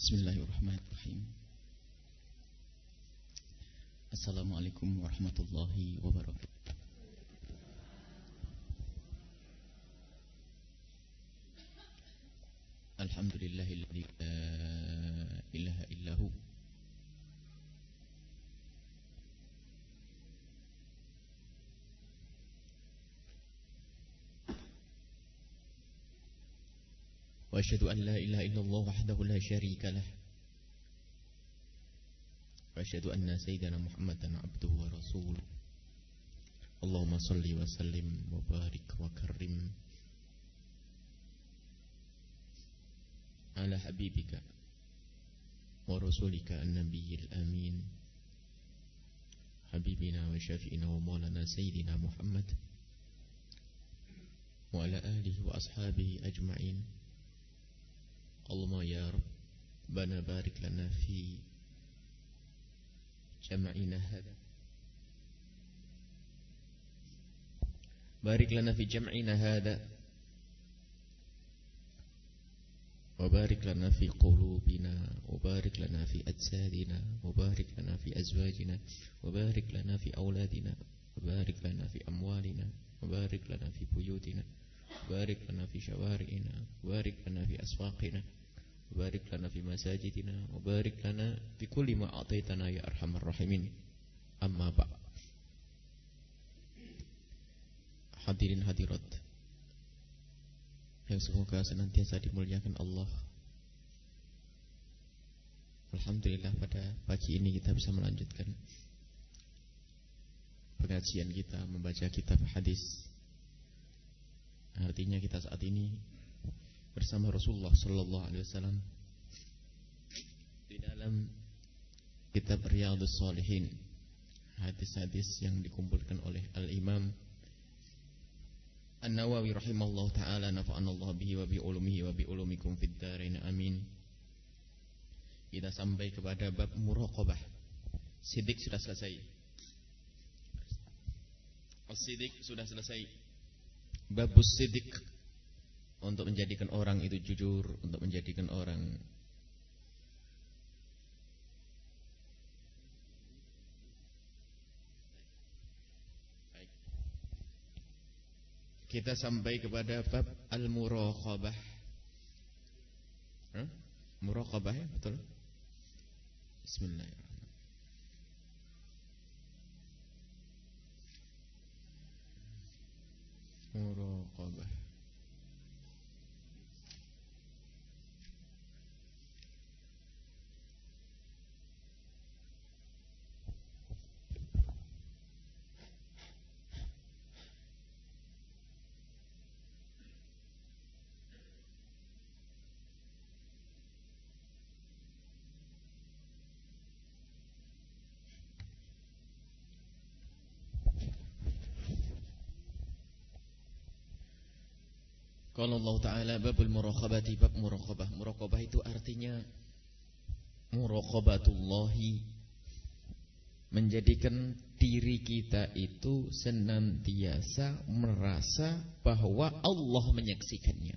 Bismillahirrahmanirrahim. Assalamualaikum warahmatullahi wabarakatuh. Alhamdulillahilladzi la ilaha illahu وأشهد أن لا إله إلا الله وحده لا شريك له. وأشهد أن سيدنا محمدا عبده ورسوله. اللهم صل وسلم وبارك وكرم على حبيبك ورسولك النبي الأمين. حبيبنا وشافئنا ومولانا سيدنا محمد وعلى آله وأصحابه أجمعين. اللهم يا رب بنا بارك لنا في جمعنا هذا بارك لنا في جمعنا هذا وبارك لنا في قلوبنا وبارك لنا في أجسادنا وبارك لنا في أزواجنا وبارك لنا في أولادنا وبارك لنا في أموالنا وبارك لنا في بيوتنا وبارك لنا في شوارعنا وبارك لنا في أسواقنا barik lana fi masajidina barik lana fi kulli ma'ataitana ya arhamar rahimin. Amma ba hadirin hadirat yang semoga senantiasa dimuliakan Allah. Alhamdulillah pada pagi ini kita bisa melanjutkan pengajian kita membaca kitab hadis. Artinya kita saat ini bersama Rasulullah sallallahu alaihi wasallam di dalam kitab Riyadhus Shalihin hadis-hadis yang dikumpulkan oleh Al-Imam An-Nawawi rahimallahu taala nafa'anallahu bihi wa bi ulumihi wa bi ulumikum fid dharain amin. Kita sampai kepada bab muraqabah. Sidik sudah selesai. As-sidik sudah selesai. Babus sidik untuk menjadikan orang itu jujur, untuk menjadikan orang Baik. Kita sampai kepada bab al-muraqabah. Huh? Muraqabah ya, betul? Bismillahirrahmanirrahim. Muraqabah. Kalau Allah Ta'ala babul muraqabati bab muraqabah. Muraqabah itu artinya Muraqabatullahi Menjadikan diri kita itu senantiasa merasa bahwa Allah menyaksikannya.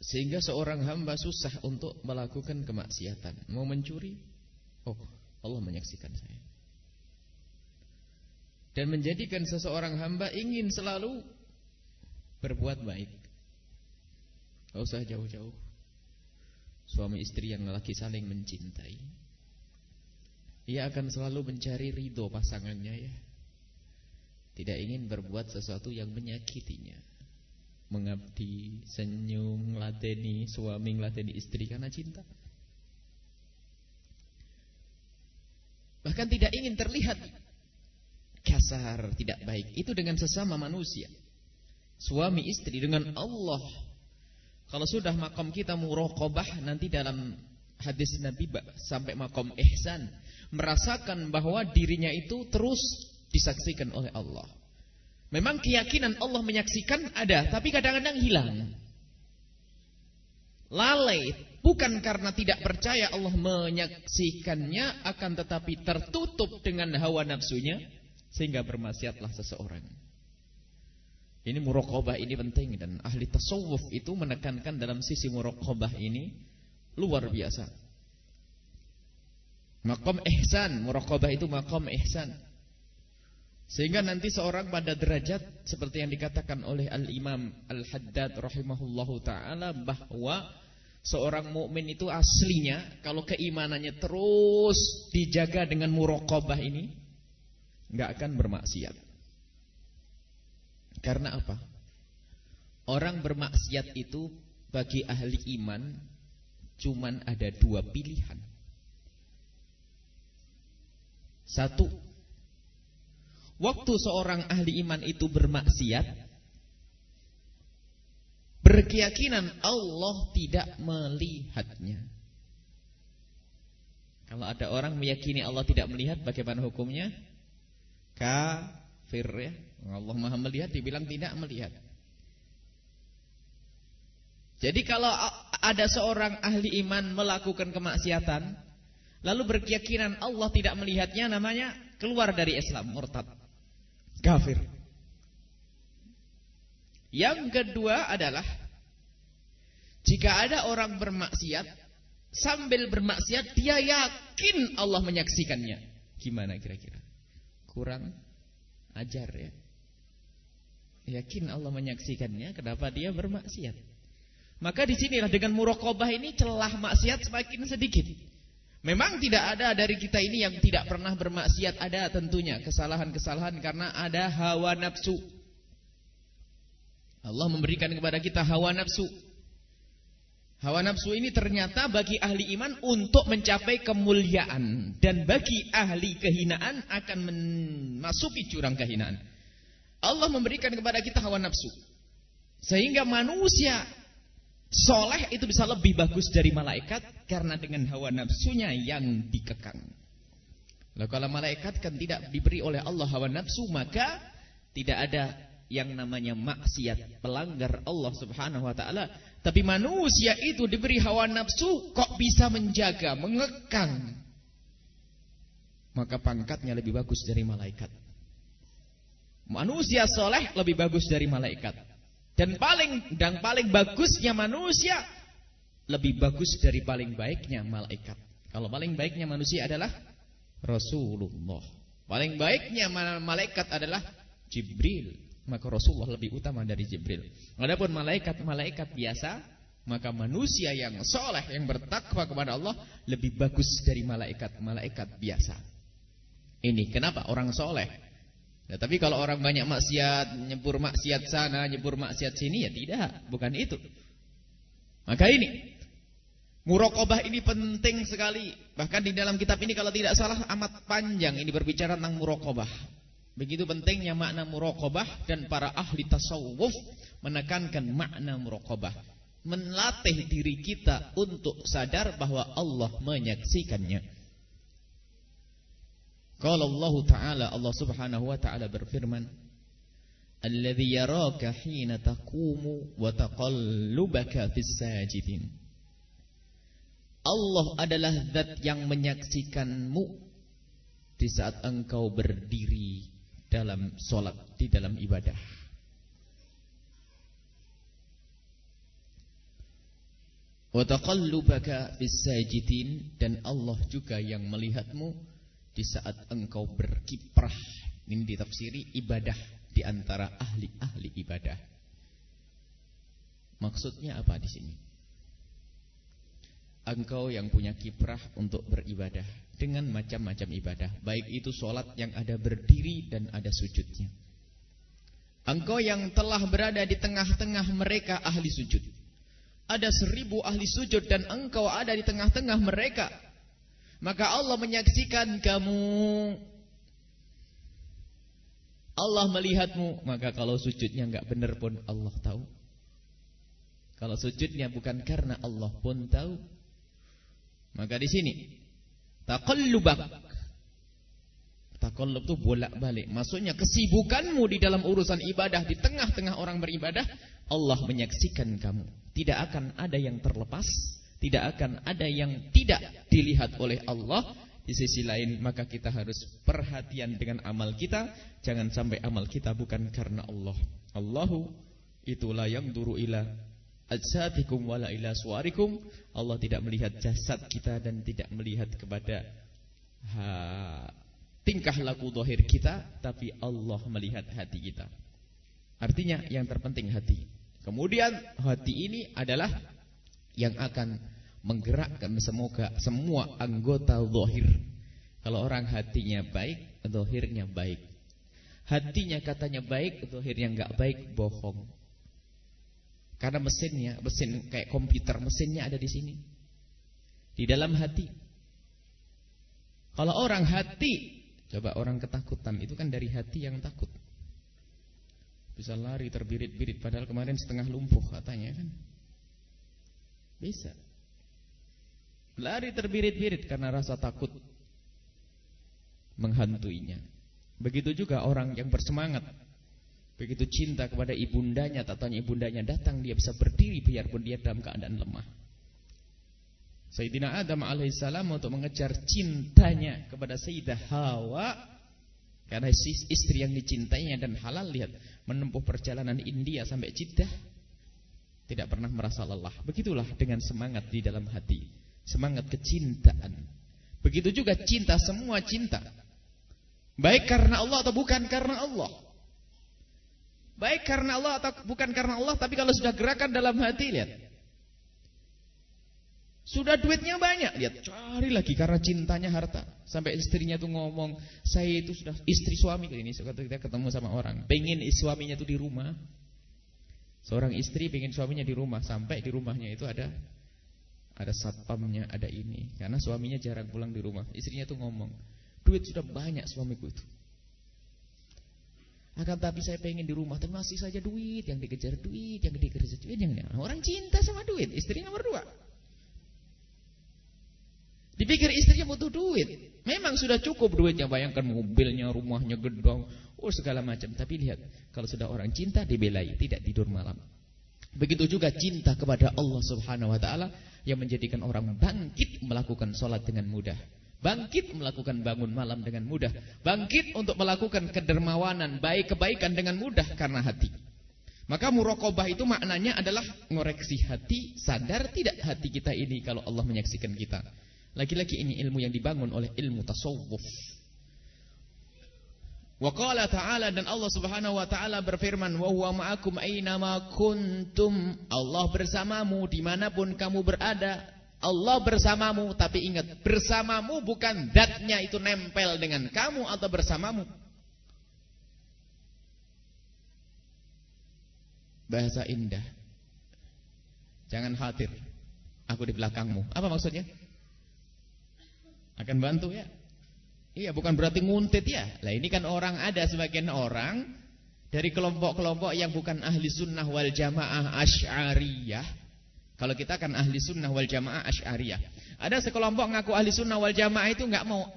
Sehingga seorang hamba susah untuk melakukan kemaksiatan. Mau mencuri? Oh Allah menyaksikan saya dan menjadikan seseorang hamba ingin selalu berbuat baik. Tidak usah jauh-jauh. Suami istri yang lagi saling mencintai. Ia akan selalu mencari ridho pasangannya ya. Tidak ingin berbuat sesuatu yang menyakitinya. Mengabdi, senyum, lateni suami, lateni istri karena cinta. Bahkan tidak ingin terlihat kasar, tidak baik. Itu dengan sesama manusia. Suami istri dengan Allah. Kalau sudah makom kita muraqabah nanti dalam hadis Nabi sampai makom ihsan merasakan bahwa dirinya itu terus disaksikan oleh Allah. Memang keyakinan Allah menyaksikan ada, tapi kadang-kadang hilang. Lalai bukan karena tidak percaya Allah menyaksikannya akan tetapi tertutup dengan hawa nafsunya sehingga bermaksiatlah seseorang. Ini muraqabah ini penting dan ahli tasawuf itu menekankan dalam sisi muraqabah ini luar biasa. Makom ihsan, muraqabah itu makom ihsan. Sehingga nanti seorang pada derajat seperti yang dikatakan oleh Al-Imam Al-Haddad rahimahullahu taala bahwa seorang mukmin itu aslinya kalau keimanannya terus dijaga dengan muraqabah ini nggak akan bermaksiat. Karena apa? Orang bermaksiat itu bagi ahli iman cuman ada dua pilihan. Satu, waktu seorang ahli iman itu bermaksiat, berkeyakinan Allah tidak melihatnya. Kalau ada orang meyakini Allah tidak melihat, bagaimana hukumnya? Kafir ya. Allah maha melihat dibilang tidak melihat. Jadi kalau ada seorang ahli iman melakukan kemaksiatan, lalu berkeyakinan Allah tidak melihatnya, namanya keluar dari Islam, murtad, kafir. Yang kedua adalah jika ada orang bermaksiat, sambil bermaksiat dia yakin Allah menyaksikannya. Gimana kira-kira? Kurang ajar ya. Yakin Allah menyaksikannya, kenapa dia bermaksiat? Maka di sinilah dengan murokobah ini celah maksiat semakin sedikit. Memang tidak ada dari kita ini yang tidak pernah bermaksiat ada tentunya kesalahan-kesalahan karena ada hawa nafsu. Allah memberikan kepada kita hawa nafsu. Hawa nafsu ini ternyata bagi ahli iman untuk mencapai kemuliaan dan bagi ahli kehinaan akan memasuki jurang kehinaan. Allah memberikan kepada kita hawa nafsu. Sehingga manusia soleh itu bisa lebih bagus dari malaikat karena dengan hawa nafsunya yang dikekang. Lalu kalau malaikat kan tidak diberi oleh Allah hawa nafsu maka tidak ada yang namanya maksiat pelanggar Allah Subhanahu wa taala tapi manusia itu diberi hawa nafsu kok bisa menjaga mengekang maka pangkatnya lebih bagus dari malaikat Manusia soleh lebih bagus dari malaikat. Dan paling dan paling bagusnya manusia lebih bagus dari paling baiknya malaikat. Kalau paling baiknya manusia adalah Rasulullah. Paling baiknya malaikat adalah Jibril. Maka Rasulullah lebih utama dari Jibril. Adapun malaikat-malaikat biasa, maka manusia yang soleh, yang bertakwa kepada Allah lebih bagus dari malaikat-malaikat biasa. Ini kenapa orang soleh Nah, tapi kalau orang banyak maksiat, nyebur maksiat sana, nyebur maksiat sini ya tidak, bukan itu. Maka ini Murokobah ini penting sekali. Bahkan di dalam kitab ini kalau tidak salah amat panjang ini berbicara tentang murokobah. Begitu pentingnya makna murokobah dan para ahli tasawuf menekankan makna murokobah. Melatih diri kita untuk sadar bahwa Allah menyaksikannya. Qala Allah Ta'ala Allah Subhanahu wa taala berfirman Alladhi yaraka hina taqumu wa taqallubaka fis Allah adalah zat yang menyaksikanmu di saat engkau berdiri dalam solat, di dalam ibadah. Wa taqallubaka fis sajidin dan Allah juga yang melihatmu di saat engkau berkiprah ini ditafsiri ibadah di antara ahli-ahli ibadah. Maksudnya apa di sini? Engkau yang punya kiprah untuk beribadah dengan macam-macam ibadah, baik itu solat yang ada berdiri dan ada sujudnya. Engkau yang telah berada di tengah-tengah mereka ahli sujud. Ada seribu ahli sujud dan engkau ada di tengah-tengah mereka. Maka Allah menyaksikan kamu. Allah melihatmu. Maka kalau sujudnya enggak benar pun Allah tahu. Kalau sujudnya bukan karena Allah pun tahu. Maka di sini Taqallubak. Taqallub itu bolak-balik. Maksudnya kesibukanmu di dalam urusan ibadah Di tengah-tengah orang beribadah Allah menyaksikan kamu. Tidak akan ada yang terlepas tidak akan ada yang tidak dilihat oleh Allah. Di sisi lain maka kita harus perhatian dengan amal kita. Jangan sampai amal kita bukan karena Allah. Allahu itulah yang duru ila ajsadikum wala ila suarikum. Allah tidak melihat jasad kita dan tidak melihat kepada ha, tingkah laku dohir kita, tapi Allah melihat hati kita. Artinya yang terpenting hati. Kemudian hati ini adalah yang akan menggerakkan semoga semua anggota dohir. Kalau orang hatinya baik, dohirnya baik. Hatinya katanya baik, dohirnya nggak baik, bohong. Karena mesinnya, mesin kayak komputer, mesinnya ada di sini. Di dalam hati. Kalau orang hati, coba orang ketakutan, itu kan dari hati yang takut. Bisa lari terbirit-birit padahal kemarin setengah lumpuh katanya kan. Bisa. Lari terbirit-birit karena rasa takut menghantuinya. Begitu juga orang yang bersemangat. Begitu cinta kepada ibundanya, tatanya ibundanya datang, dia bisa berdiri biarpun dia dalam keadaan lemah. Sayyidina Adam alaihissalam untuk mengejar cintanya kepada Sayyidah Hawa karena istri yang dicintainya dan halal lihat menempuh perjalanan India sampai Jeddah tidak pernah merasa lelah. Begitulah dengan semangat di dalam hati, semangat kecintaan. Begitu juga cinta semua cinta. Baik karena Allah atau bukan karena Allah. Baik karena Allah atau bukan karena Allah, tapi kalau sudah gerakan dalam hati lihat. Sudah duitnya banyak, lihat cari lagi karena cintanya harta. Sampai istrinya tuh ngomong, saya itu sudah istri suami ini suatu kita ketemu sama orang, pengen suaminya tuh di rumah. Seorang istri pengen suaminya di rumah, sampai di rumahnya itu ada ada satpamnya, ada ini. Karena suaminya jarang pulang di rumah. Istrinya tuh ngomong, duit sudah banyak suamiku itu. Akan tapi saya pengen di rumah, tapi masih saja duit yang dikejar duit, yang dikejar duit, yang orang cinta sama duit, istri nomor dua. Dipikir istrinya butuh duit. Memang sudah cukup duitnya. Bayangkan mobilnya, rumahnya, gedong. Oh segala macam. Tapi lihat. Kalau sudah orang cinta dibelai. Tidak tidur malam. Begitu juga cinta kepada Allah subhanahu wa ta'ala. Yang menjadikan orang bangkit melakukan sholat dengan mudah. Bangkit melakukan bangun malam dengan mudah. Bangkit untuk melakukan kedermawanan. Baik kebaikan dengan mudah karena hati. Maka murokobah itu maknanya adalah ngoreksi hati. Sadar tidak hati kita ini kalau Allah menyaksikan kita. Lagi-lagi ini ilmu yang dibangun oleh ilmu tasawuf. Wa ta'ala dan Allah Subhanahu wa taala berfirman, "Wa huwa ma'akum aina ma kuntum." Allah bersamamu di mana pun kamu berada. Allah bersamamu, tapi ingat, bersamamu bukan datnya itu nempel dengan kamu atau bersamamu. Bahasa indah. Jangan khawatir. Aku di belakangmu. Apa maksudnya? Akan bantu ya? Iya, bukan berarti nguntit ya. Lah ini kan orang ada sebagian orang dari kelompok-kelompok yang bukan ahli sunnah wal jamaah asy'ariyah. Kalau kita kan ahli sunnah wal jamaah asy'ariyah. Ada sekelompok ngaku ahli sunnah wal jamaah itu nggak mau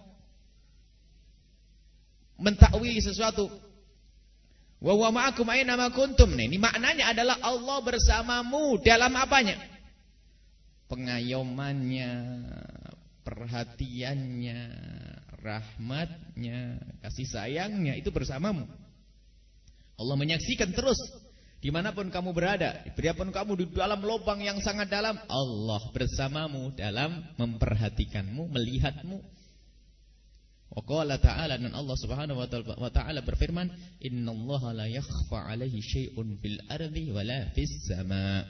mentakwili sesuatu. Wa huwa ma'akum aina ma kuntum. Nah, ini maknanya adalah Allah bersamamu dalam apanya? Pengayomannya, perhatiannya, rahmatnya, kasih sayangnya itu bersamamu. Allah menyaksikan terus di mana pun kamu berada, biarpun kamu di dalam lubang yang sangat dalam, Allah bersamamu dalam memperhatikanmu, melihatmu. Wa ta'ala dan Allah Subhanahu wa taala berfirman, "Innallaha la yakhfa 'alaihi syai'un fil ardi wala fis sama'."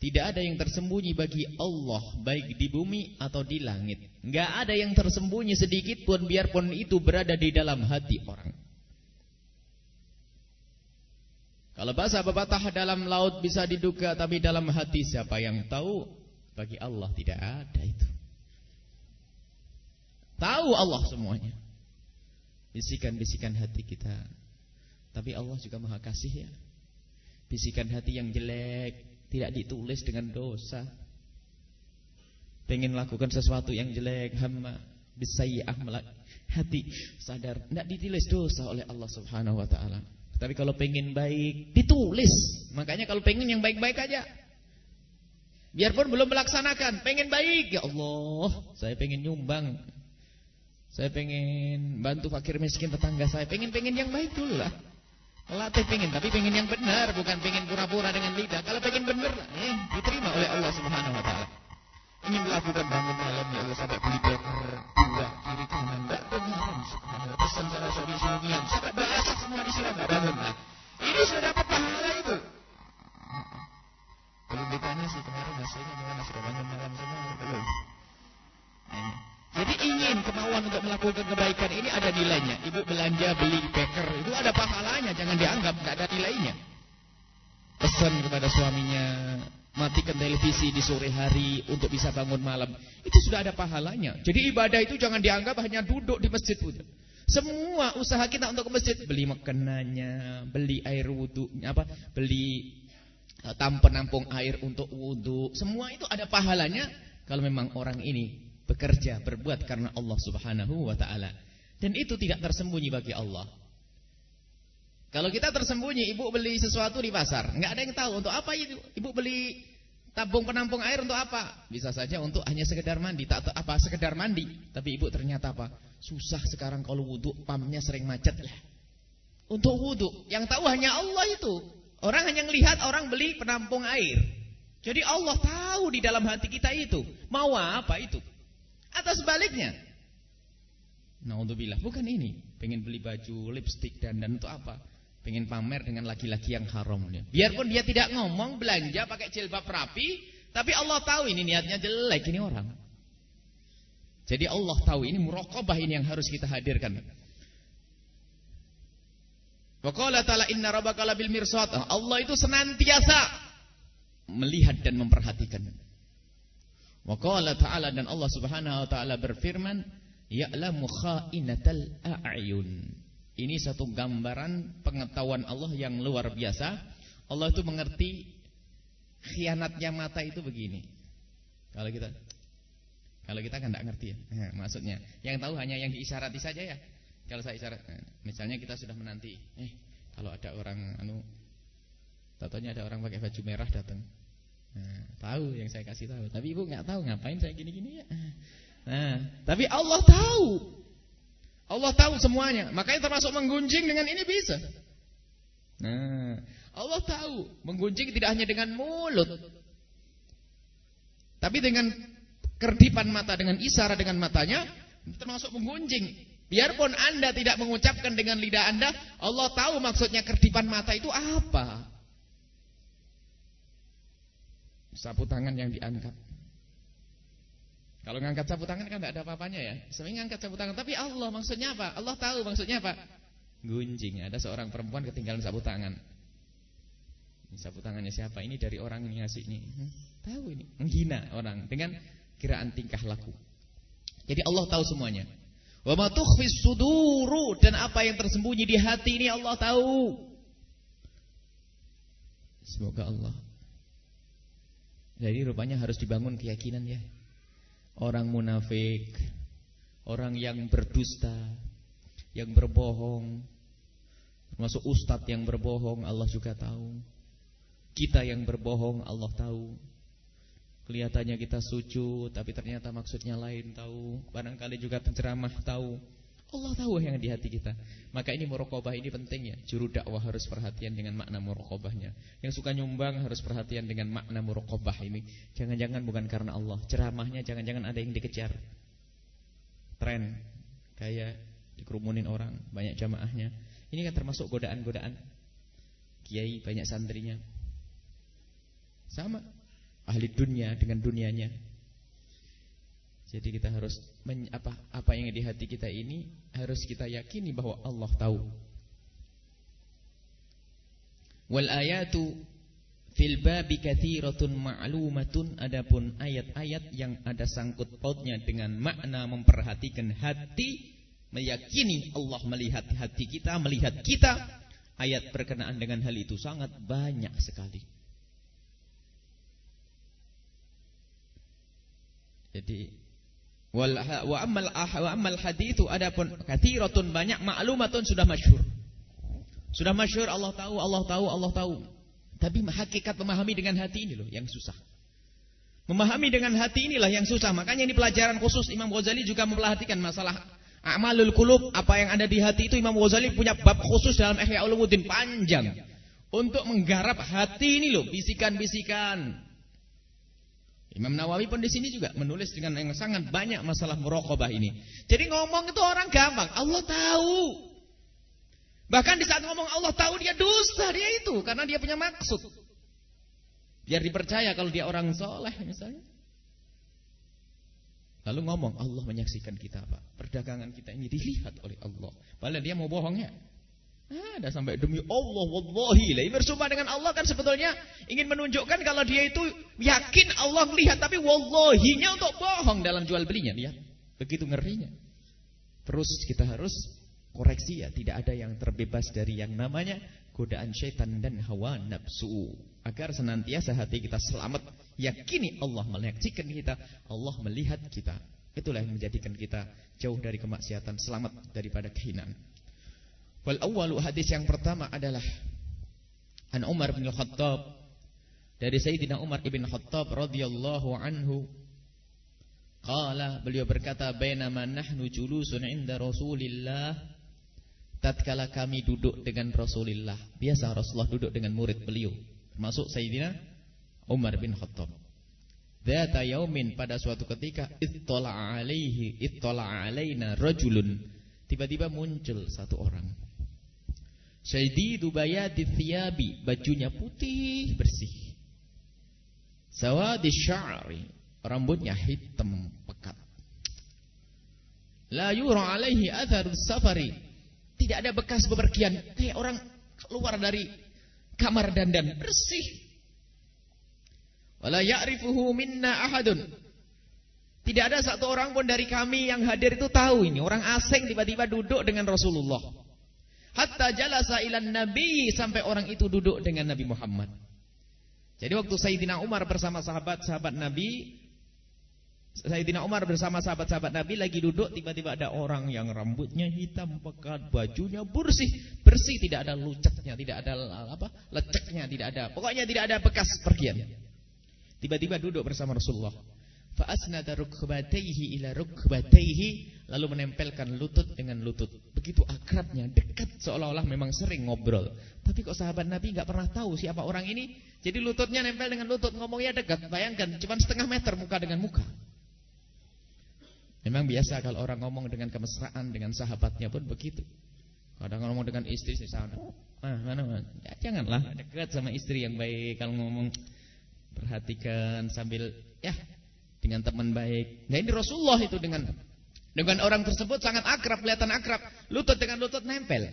Tidak ada yang tersembunyi bagi Allah baik di bumi atau di langit. Enggak ada yang tersembunyi sedikit pun biarpun itu berada di dalam hati orang. Kalau bahasa pepatah dalam laut bisa diduga tapi dalam hati siapa yang tahu? Bagi Allah tidak ada itu. Tahu Allah semuanya. Bisikan-bisikan hati kita. Tapi Allah juga Maha Kasih ya. Bisikan hati yang jelek tidak ditulis dengan dosa. Pengen lakukan sesuatu yang jelek, hamba bisayyah hati sadar tidak ditulis dosa oleh Allah Subhanahu wa taala. Tapi kalau pengen baik ditulis. Makanya kalau pengen yang baik-baik aja. Biarpun belum melaksanakan, pengen baik ya Allah, saya pengen nyumbang. Saya pengen bantu fakir miskin tetangga saya, pengen-pengen yang baik dulu lah. Latih pingin, tapi pingin yang benar, bukan pingin pura-pura dengan lidah. Kalau pingin benar, eh, diterima oleh Allah Subhanahu Wa Taala. Ingin melakukan bangun malam ya Allah sampai beli beker dua kiri kanan, enggak benar. Pesan sana suami sunyian, sampai bahasa semua di sini enggak bangun. Nah, ini sudah dapat pahala itu. Belum ditanya sih kemarin hasilnya gimana sudah bangun malam semua belum. Nah, jadi ingin kemauan untuk melakukan kebaikan ini ada nilainya. Ibu belanja beli beker itu ada pahalanya, jangan dianggap tidak ada nilainya. Pesan kepada suaminya, matikan televisi di sore hari untuk bisa bangun malam. Itu sudah ada pahalanya. Jadi ibadah itu jangan dianggap hanya duduk di masjid. Semua usaha kita untuk ke masjid, beli makanannya, beli air wudhu, apa, beli eh, tam penampung air untuk wudhu, semua itu ada pahalanya kalau memang orang ini bekerja, berbuat karena Allah Subhanahu wa taala. Dan itu tidak tersembunyi bagi Allah. Kalau kita tersembunyi, ibu beli sesuatu di pasar, nggak ada yang tahu untuk apa itu. Ibu beli tabung penampung air untuk apa? Bisa saja untuk hanya sekedar mandi, tak apa sekedar mandi. Tapi ibu ternyata apa? Susah sekarang kalau wudhu, pamnya sering macet lah. Untuk wudhu, yang tahu hanya Allah itu. Orang hanya melihat orang beli penampung air. Jadi Allah tahu di dalam hati kita itu. Mau apa itu? Atau sebaliknya. Naudzubillah, bukan ini. Pengen beli baju, lipstick dan dan untuk apa? Pengen pamer dengan laki-laki yang haram. Biarpun dia tidak ngomong belanja pakai jilbab rapi, tapi Allah tahu ini niatnya jelek ini orang. Jadi Allah tahu ini muraqabah ini yang harus kita hadirkan. Wa ta'ala inna mirsad. Allah itu senantiasa melihat dan memperhatikan. Wa ta'ala dan Allah Subhanahu wa taala berfirman, "Ya'lamu kha'inatal a'yun." Ini satu gambaran pengetahuan Allah yang luar biasa. Allah itu mengerti khianatnya mata itu begini. Kalau kita kalau kita kan tidak ngerti ya. Nah, maksudnya, yang tahu hanya yang diisarati saja ya. Kalau saya isyarat, nah, misalnya kita sudah menanti, eh kalau ada orang anu Tatonya ada orang pakai baju merah datang. Nah, tahu yang saya kasih tahu, tapi ibu nggak tahu ngapain saya gini-gini ya. Nah, tapi Allah tahu. Allah tahu semuanya. Makanya termasuk menggunjing dengan ini bisa. Nah, Allah tahu menggunjing tidak hanya dengan mulut. Tapi dengan kerdipan mata dengan isyarat dengan matanya termasuk menggunjing. Biarpun Anda tidak mengucapkan dengan lidah Anda, Allah tahu maksudnya kerdipan mata itu apa. Sapu tangan yang diangkat. Kalau ngangkat sapu tangan kan tidak ada apa-apanya ya. Sering ngangkat sapu tangan, tapi Allah maksudnya apa? Allah tahu maksudnya apa? Gunjing. Ada seorang perempuan ketinggalan sapu tangan. Sapu tangannya siapa? Ini dari orang yang ngasih ini. Tahu ini. Menghina orang dengan kiraan tingkah laku. Jadi Allah tahu semuanya. Wa ma suduru dan apa yang tersembunyi di hati ini Allah tahu. Semoga Allah jadi rupanya harus dibangun keyakinan ya. Orang munafik, orang yang berdusta, yang berbohong, termasuk ustadz yang berbohong Allah juga tahu. Kita yang berbohong Allah tahu. Kelihatannya kita suci tapi ternyata maksudnya lain tahu. Barangkali juga penceramah tahu. Allah tahu yang di hati kita. Maka ini murokobah ini penting ya. Juru dakwah harus perhatian dengan makna murokobahnya. Yang suka nyumbang harus perhatian dengan makna murokobah ini. Jangan-jangan bukan karena Allah. Ceramahnya jangan-jangan ada yang dikejar. Tren kayak dikerumunin orang, banyak jamaahnya. Ini kan termasuk godaan-godaan. Kiai banyak santrinya. Sama ahli dunia dengan dunianya. Jadi kita harus men, apa apa yang di hati kita ini harus kita yakini bahwa Allah tahu. Wal ayatu fil babi katsiratun ma'lumatun adapun ayat-ayat yang ada sangkut pautnya dengan makna memperhatikan hati meyakini Allah melihat hati kita melihat kita ayat berkenaan dengan hal itu sangat banyak sekali jadi Wa ammal ah, wa ammal haditsu adapun banyak maklumatun sudah masyhur. Sudah masyhur Allah tahu, Allah tahu, Allah tahu. Tapi hakikat memahami dengan hati ini loh yang susah. Memahami dengan hati inilah yang susah. Makanya ini pelajaran khusus Imam Ghazali juga memperhatikan masalah Amalul kulub, apa yang ada di hati itu Imam Ghazali punya bab khusus dalam Ihya Ulumuddin panjang untuk menggarap hati ini loh, bisikan-bisikan. Imam Nawawi pun di sini juga menulis dengan yang sangat banyak masalah muraqabah ini. Jadi ngomong itu orang gampang, Allah tahu. Bahkan di saat ngomong Allah tahu dia dosa dia itu karena dia punya maksud. Biar dipercaya kalau dia orang soleh misalnya. Lalu ngomong Allah menyaksikan kita Pak. Perdagangan kita ini dilihat oleh Allah. Padahal dia mau bohong ya. Ada sampai demi Allah wallahi lah. Bersumpah dengan Allah kan sebetulnya ingin menunjukkan kalau dia itu yakin Allah melihat tapi wallahinya untuk bohong dalam jual belinya. Lihat. Begitu ngerinya. Terus kita harus koreksi ya, tidak ada yang terbebas dari yang namanya godaan syaitan dan hawa nafsu. Agar senantiasa hati kita selamat, yakini Allah menyaksikan kita, Allah melihat kita. Itulah yang menjadikan kita jauh dari kemaksiatan, selamat daripada kehinaan. Wal awwalu hadis yang pertama adalah An Umar bin Khattab. Dari Sayyidina Umar ibn Khattab radhiyallahu anhu. Qala beliau berkata bainama nahnu julusun inda Rasulillah. Tatkala kami duduk dengan Rasulullah biasa Rasulullah duduk dengan murid beliau termasuk Sayyidina Umar bin Khattab. Dzata yaumin pada suatu ketika ittala alaihi ittala alaina rajulun. Tiba-tiba muncul satu orang Syaididu bayadi thiyabi, bajunya putih bersih. Sawadi sya'ri, rambutnya hitam pekat. La yura alaihi atharus safari. Tidak ada bekas bepergian, kayak orang keluar dari kamar dandan, bersih. Wala ya'rifuhu minna ahadun. Tidak ada satu orang pun dari kami yang hadir itu tahu ini. Orang asing tiba-tiba duduk dengan Rasulullah. Hatta jalasa ilan nabi sampai orang itu duduk dengan Nabi Muhammad. Jadi waktu Sayyidina Umar bersama sahabat-sahabat Nabi Sayyidina Umar bersama sahabat-sahabat Nabi lagi duduk tiba-tiba ada orang yang rambutnya hitam pekat, bajunya bersih, bersih tidak ada lucetnya, tidak ada apa? leceknya, tidak ada. Pokoknya tidak ada bekas pergian. Tiba-tiba duduk bersama Rasulullah. Fa asnada rukbatayhi ila rukbatayhi lalu menempelkan lutut dengan lutut. Begitu akrabnya, dekat seolah-olah memang sering ngobrol. Tapi kok sahabat Nabi nggak pernah tahu siapa orang ini? Jadi lututnya nempel dengan lutut, ngomongnya dekat. Bayangkan, cuma setengah meter muka dengan muka. Memang biasa kalau orang ngomong dengan kemesraan dengan sahabatnya pun begitu. Kadang ngomong dengan istri sana. Ah, mana, mana. Ya, janganlah dekat sama istri yang baik kalau ngomong perhatikan sambil ya dengan teman baik. Nah ini Rasulullah itu dengan dengan orang tersebut sangat akrab, kelihatan akrab. Lutut dengan lutut nempel.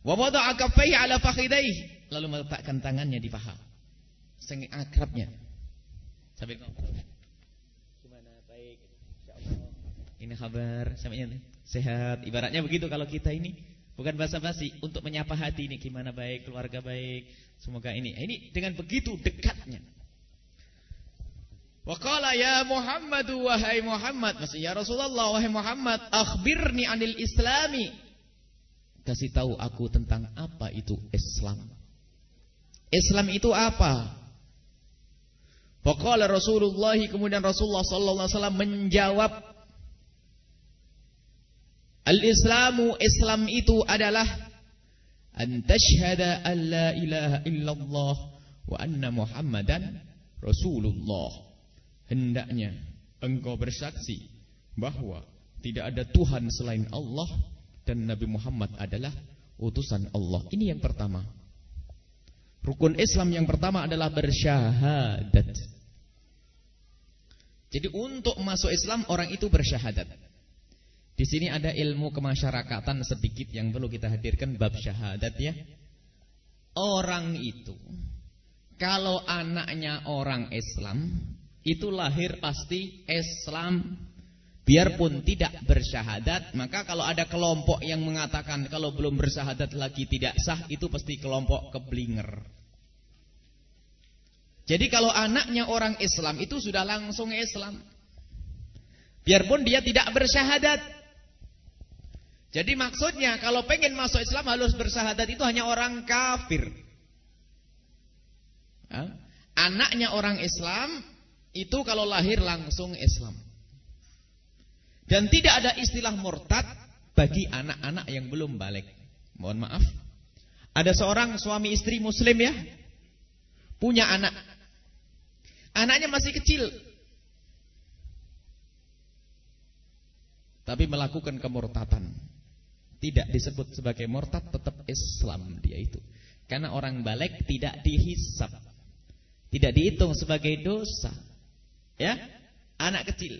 Wa wada'a kaffaihi 'ala fakhidaihi, lalu meletakkan tangannya di paha. Saking akrabnya. Sambil ngomong. Gimana baik? Insyaallah. Ini kabar samanya sehat. Ibaratnya begitu kalau kita ini bukan basa-basi untuk menyapa hati ini gimana baik, keluarga baik. Semoga ini. Ini dengan begitu dekatnya. Waqala ya Muhammad wahai Muhammad, maksudnya ya Rasulullah wahai Muhammad, akhbirni anil islami. Kasih tahu aku tentang apa itu Islam. Islam itu apa? Waqala Rasulullah kemudian Rasulullah sallallahu alaihi wasallam menjawab Al-Islamu Islam itu adalah an tashhada an la ilaha illallah wa anna Muhammadan Rasulullah hendaknya engkau bersaksi bahwa tidak ada Tuhan selain Allah dan Nabi Muhammad adalah utusan Allah. Ini yang pertama. Rukun Islam yang pertama adalah bersyahadat. Jadi untuk masuk Islam orang itu bersyahadat. Di sini ada ilmu kemasyarakatan sedikit yang perlu kita hadirkan bab syahadat ya. Orang itu kalau anaknya orang Islam itu lahir pasti Islam. Biarpun tidak bersyahadat maka kalau ada kelompok yang mengatakan kalau belum bersyahadat lagi tidak sah itu pasti kelompok keblinger. Jadi kalau anaknya orang Islam itu sudah langsung Islam. Biarpun dia tidak bersyahadat. Jadi maksudnya kalau pengen masuk Islam harus bersyahadat itu hanya orang kafir. Anaknya orang Islam itu kalau lahir langsung Islam. Dan tidak ada istilah murtad bagi anak-anak yang belum balik. Mohon maaf. Ada seorang suami istri muslim ya. Punya anak. Anaknya masih kecil. Tapi melakukan kemurtatan. Tidak disebut sebagai murtad, tetap Islam dia itu. Karena orang balik tidak dihisap. Tidak dihitung sebagai dosa. Ya, anak kecil.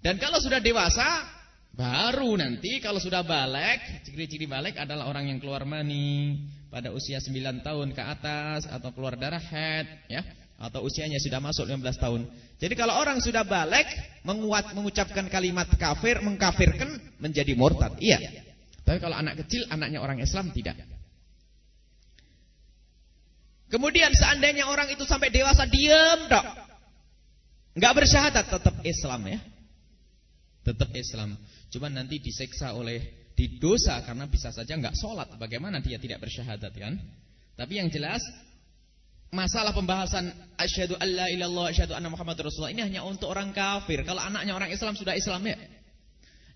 Dan kalau sudah dewasa, baru nanti kalau sudah balik, ciri-ciri balik adalah orang yang keluar mani pada usia 9 tahun ke atas atau keluar darah head, ya, atau usianya sudah masuk 15 tahun. Jadi kalau orang sudah balik, menguat mengucapkan kalimat kafir, mengkafirkan menjadi murtad. Iya. Tapi kalau anak kecil, anaknya orang Islam tidak. Kemudian seandainya orang itu sampai dewasa diam dok. Enggak bersyahadat tetap Islam ya tetap Islam. Cuma nanti diseksa oleh di dosa karena bisa saja nggak sholat. Bagaimana dia tidak bersyahadat kan? Tapi yang jelas masalah pembahasan asyhadu alla ilallah asyhadu anna muhammad rasulullah ini hanya untuk orang kafir. Kalau anaknya orang Islam sudah Islam ya.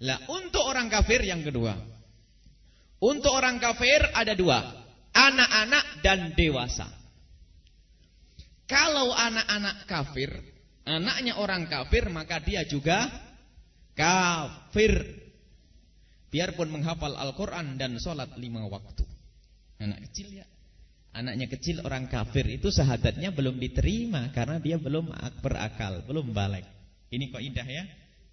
Lah untuk orang kafir yang kedua. Untuk orang kafir ada dua, anak-anak dan dewasa. Kalau anak-anak kafir, anaknya orang kafir maka dia juga kafir. Biarpun menghafal Al-Quran dan sholat lima waktu. Anak kecil ya. Anaknya kecil orang kafir itu sahadatnya belum diterima karena dia belum berakal, belum balik. Ini kok indah ya.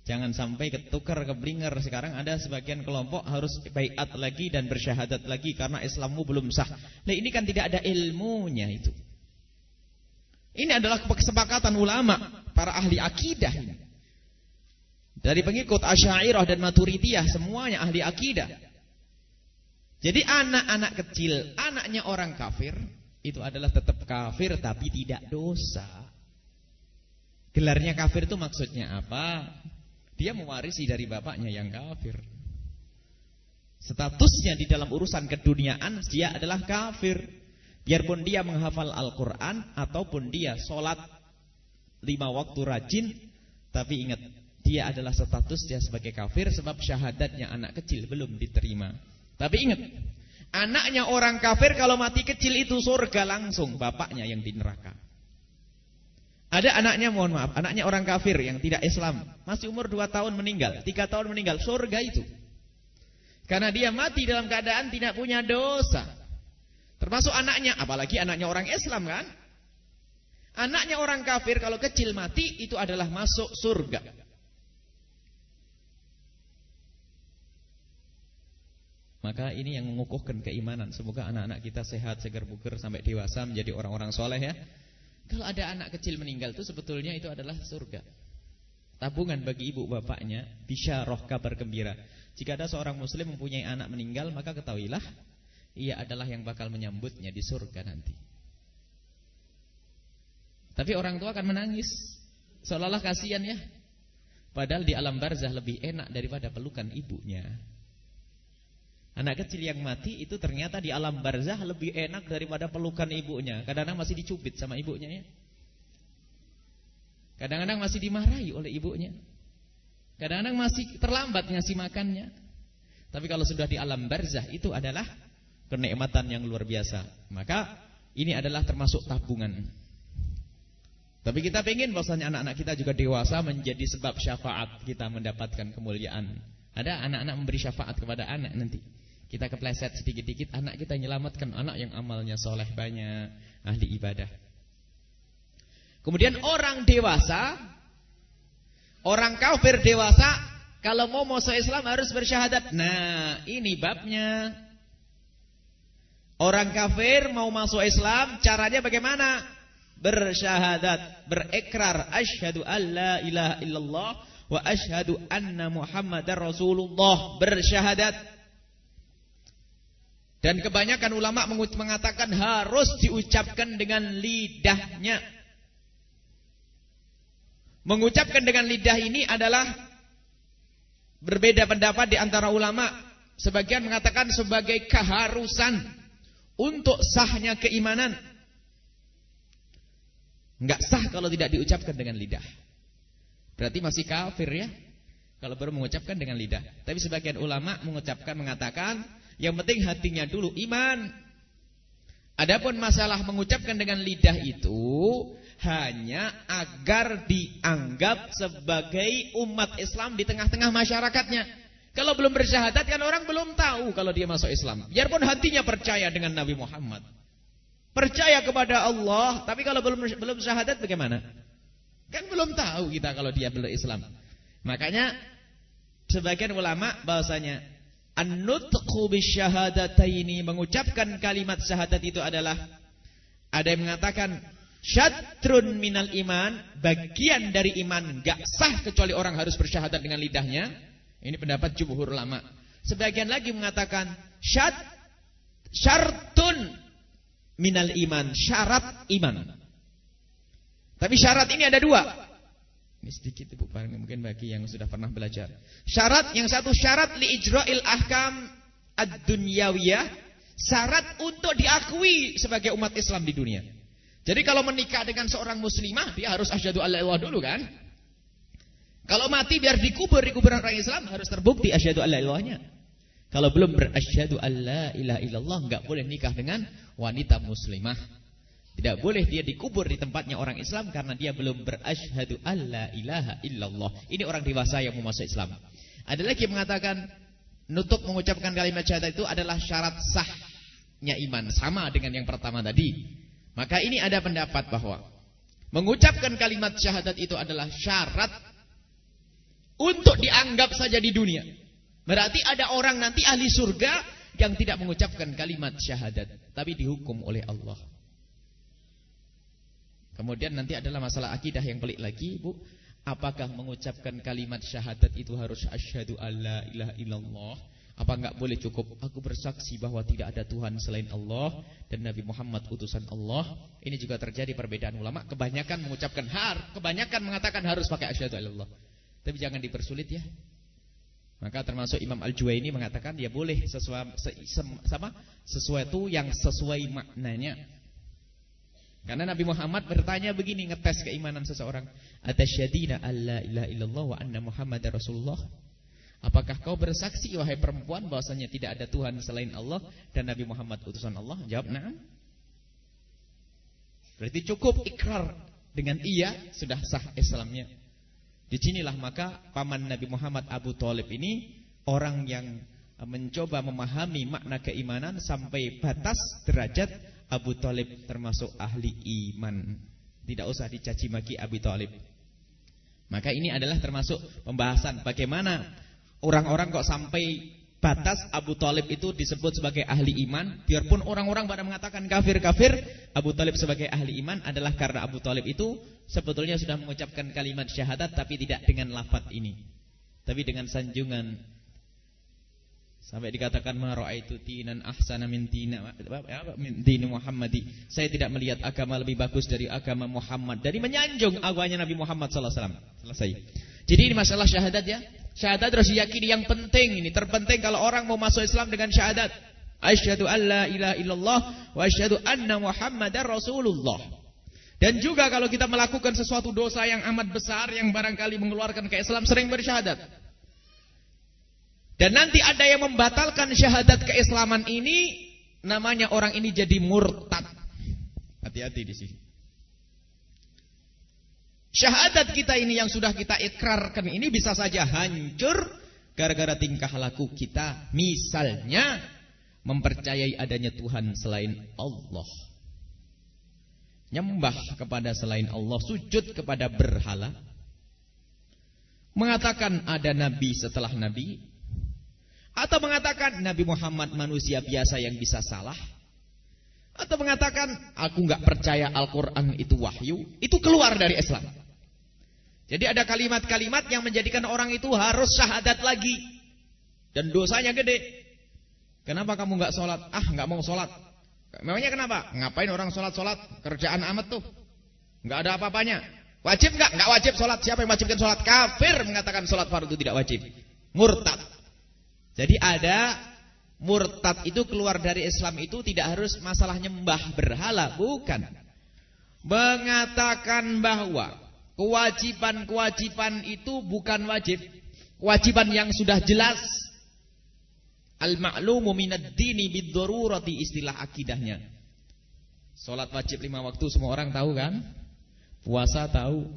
Jangan sampai ketukar keblinger sekarang ada sebagian kelompok harus baiat lagi dan bersyahadat lagi karena Islammu belum sah. Nah ini kan tidak ada ilmunya itu. Ini adalah kesepakatan ulama para ahli akidah. Dari pengikut Asy'ariyah dan Maturidiyah semuanya ahli akidah. Jadi anak-anak kecil, anaknya orang kafir itu adalah tetap kafir tapi tidak dosa. Gelarnya kafir itu maksudnya apa? Dia mewarisi dari bapaknya yang kafir. Statusnya di dalam urusan keduniaan dia adalah kafir. Biarpun dia menghafal Al-Qur'an ataupun dia sholat lima waktu rajin, tapi ingat dia adalah status dia sebagai kafir sebab syahadatnya anak kecil belum diterima. Tapi ingat, anaknya orang kafir kalau mati kecil itu surga langsung, bapaknya yang di neraka. Ada anaknya mohon maaf, anaknya orang kafir yang tidak Islam, masih umur 2 tahun meninggal, 3 tahun meninggal, surga itu. Karena dia mati dalam keadaan tidak punya dosa. Termasuk anaknya, apalagi anaknya orang Islam kan? Anaknya orang kafir kalau kecil mati itu adalah masuk surga. Maka ini yang mengukuhkan keimanan. Semoga anak-anak kita sehat, segar bugar sampai dewasa menjadi orang-orang soleh ya. Kalau ada anak kecil meninggal itu sebetulnya itu adalah surga. Tabungan bagi ibu bapaknya, bisa roh kabar gembira. Jika ada seorang muslim mempunyai anak meninggal, maka ketahuilah ia adalah yang bakal menyambutnya di surga nanti. Tapi orang tua akan menangis. Seolah-olah kasihan ya. Padahal di alam barzah lebih enak daripada pelukan ibunya. Anak kecil yang mati itu ternyata di alam barzah lebih enak daripada pelukan ibunya. Kadang-kadang masih dicubit sama ibunya ya. Kadang-kadang masih dimarahi oleh ibunya. Kadang-kadang masih terlambat ngasih makannya. Tapi kalau sudah di alam barzah itu adalah kenikmatan yang luar biasa. Maka ini adalah termasuk tabungan. Tapi kita ingin bahwasanya anak-anak kita juga dewasa menjadi sebab syafaat kita mendapatkan kemuliaan. Ada anak-anak memberi syafaat kepada anak nanti. Kita kepleset sedikit-dikit anak kita menyelamatkan anak yang amalnya soleh banyak, ahli ibadah. Kemudian orang dewasa, orang kafir dewasa, kalau mau masuk Islam harus bersyahadat. Nah, ini babnya. Orang kafir mau masuk Islam, caranya bagaimana? Bersyahadat, berekrar asyhadu alla ilaha illallah wa asyhadu anna muhammadar rasulullah, bersyahadat. Dan kebanyakan ulama mengatakan harus diucapkan dengan lidahnya. Mengucapkan dengan lidah ini adalah berbeda pendapat di antara ulama. Sebagian mengatakan sebagai keharusan untuk sahnya keimanan. Enggak sah kalau tidak diucapkan dengan lidah. Berarti masih kafir ya. Kalau baru mengucapkan dengan lidah. Tapi sebagian ulama mengucapkan mengatakan yang penting hatinya dulu iman. Adapun masalah mengucapkan dengan lidah itu hanya agar dianggap sebagai umat Islam di tengah-tengah masyarakatnya. Kalau belum bersyahadat kan orang belum tahu kalau dia masuk Islam. Biarpun hatinya percaya dengan Nabi Muhammad. Percaya kepada Allah, tapi kalau belum belum syahadat bagaimana? Kan belum tahu kita kalau dia belum Islam. Makanya sebagian ulama bahwasanya an-nutqu bisyahadataini mengucapkan kalimat syahadat itu adalah ada yang mengatakan syatrun minal iman, bagian dari iman enggak sah kecuali orang harus bersyahadat dengan lidahnya. Ini pendapat jumhur ulama. Sebagian lagi mengatakan syat syartun minal iman, syarat iman. Tapi syarat ini ada dua. Ini sedikit Ibu mungkin bagi yang sudah pernah belajar. Syarat yang satu syarat li ijra'il ahkam ad-dunyawiyah, syarat untuk diakui sebagai umat Islam di dunia. Jadi kalau menikah dengan seorang muslimah, dia harus asyhadu alla ilaha dulu kan? Kalau mati biar dikubur di kuburan orang Islam harus terbukti asyhadu alla ilahnya. Kalau belum berasyhadu alla ilaha illallah enggak boleh nikah dengan wanita muslimah. Tidak boleh dia dikubur di tempatnya orang Islam karena dia belum berasyhadu alla ilaha illallah. Ini orang dewasa yang mau masuk Islam. Ada lagi yang mengatakan nutuk mengucapkan kalimat syahadat itu adalah syarat sahnya iman, sama dengan yang pertama tadi. Maka ini ada pendapat bahwa mengucapkan kalimat syahadat itu adalah syarat untuk dianggap saja di dunia. Berarti ada orang nanti ahli surga yang tidak mengucapkan kalimat syahadat, tapi dihukum oleh Allah. Kemudian nanti adalah masalah akidah yang pelik lagi, Bu. Apakah mengucapkan kalimat syahadat itu harus asyhadu alla ilaha illallah? Apa enggak boleh cukup aku bersaksi bahwa tidak ada Tuhan selain Allah dan Nabi Muhammad utusan Allah? Ini juga terjadi perbedaan ulama. Kebanyakan mengucapkan har, kebanyakan mengatakan harus pakai asyhadu illallah. Tapi jangan dipersulit ya. Maka termasuk Imam Al-Juwaini mengatakan dia boleh sesuai sama sesuatu yang sesuai maknanya. Karena Nabi Muhammad bertanya begini ngetes keimanan seseorang. Atasyadina alla ilaha illallah wa anna Muhammadar Rasulullah? Apakah kau bersaksi wahai perempuan bahwasanya tidak ada Tuhan selain Allah dan Nabi Muhammad utusan Allah? Jawab na'am. Berarti cukup ikrar dengan iya sudah sah Islamnya. Di sinilah maka paman Nabi Muhammad Abu Talib ini orang yang mencoba memahami makna keimanan sampai batas derajat Abu Talib termasuk ahli iman. Tidak usah dicaci maki Abu Talib. Maka ini adalah termasuk pembahasan bagaimana orang-orang kok sampai batas Abu Talib itu disebut sebagai ahli iman. Biarpun orang-orang pada mengatakan kafir-kafir, Abu Talib sebagai ahli iman adalah karena Abu Talib itu sebetulnya sudah mengucapkan kalimat syahadat tapi tidak dengan lafaz ini. Tapi dengan sanjungan Sampai dikatakan ma raaitu dinan ahsana min dina min Muhammadi. Saya tidak melihat agama lebih bagus dari agama Muhammad. Dari menyanjung agamanya Nabi Muhammad sallallahu alaihi wasallam. Selesai. Jadi ini masalah syahadat ya. Syahadat harus diyakini yang penting ini. Terpenting kalau orang mau masuk Islam dengan syahadat. Asyhadu alla ilaha illallah wa asyhadu anna Muhammadar Rasulullah. Dan juga kalau kita melakukan sesuatu dosa yang amat besar yang barangkali mengeluarkan ke Islam sering bersyahadat. Dan nanti ada yang membatalkan syahadat keislaman ini, namanya orang ini jadi murtad. Hati-hati di sini. Syahadat kita ini yang sudah kita ikrarkan ini bisa saja hancur gara-gara tingkah laku kita. Misalnya mempercayai adanya Tuhan selain Allah. Nyembah kepada selain Allah, sujud kepada berhala. Mengatakan ada nabi setelah nabi, atau mengatakan Nabi Muhammad manusia biasa yang bisa salah. Atau mengatakan aku nggak percaya Al-Quran itu wahyu. Itu keluar dari Islam. Jadi ada kalimat-kalimat yang menjadikan orang itu harus syahadat lagi. Dan dosanya gede. Kenapa kamu nggak sholat? Ah nggak mau sholat. Memangnya kenapa? Ngapain orang sholat-sholat? Kerjaan amat tuh. nggak ada apa-apanya. Wajib nggak? Nggak wajib sholat. Siapa yang wajibkan sholat? Kafir mengatakan sholat fardu tidak wajib. Murtad. Jadi ada murtad itu keluar dari Islam itu tidak harus masalah nyembah berhala, bukan. Mengatakan bahwa kewajiban-kewajiban itu bukan wajib. Kewajiban yang sudah jelas. Al-ma'lumu minad dini bid-darurati istilah akidahnya. Salat wajib lima waktu semua orang tahu kan? Puasa tahu.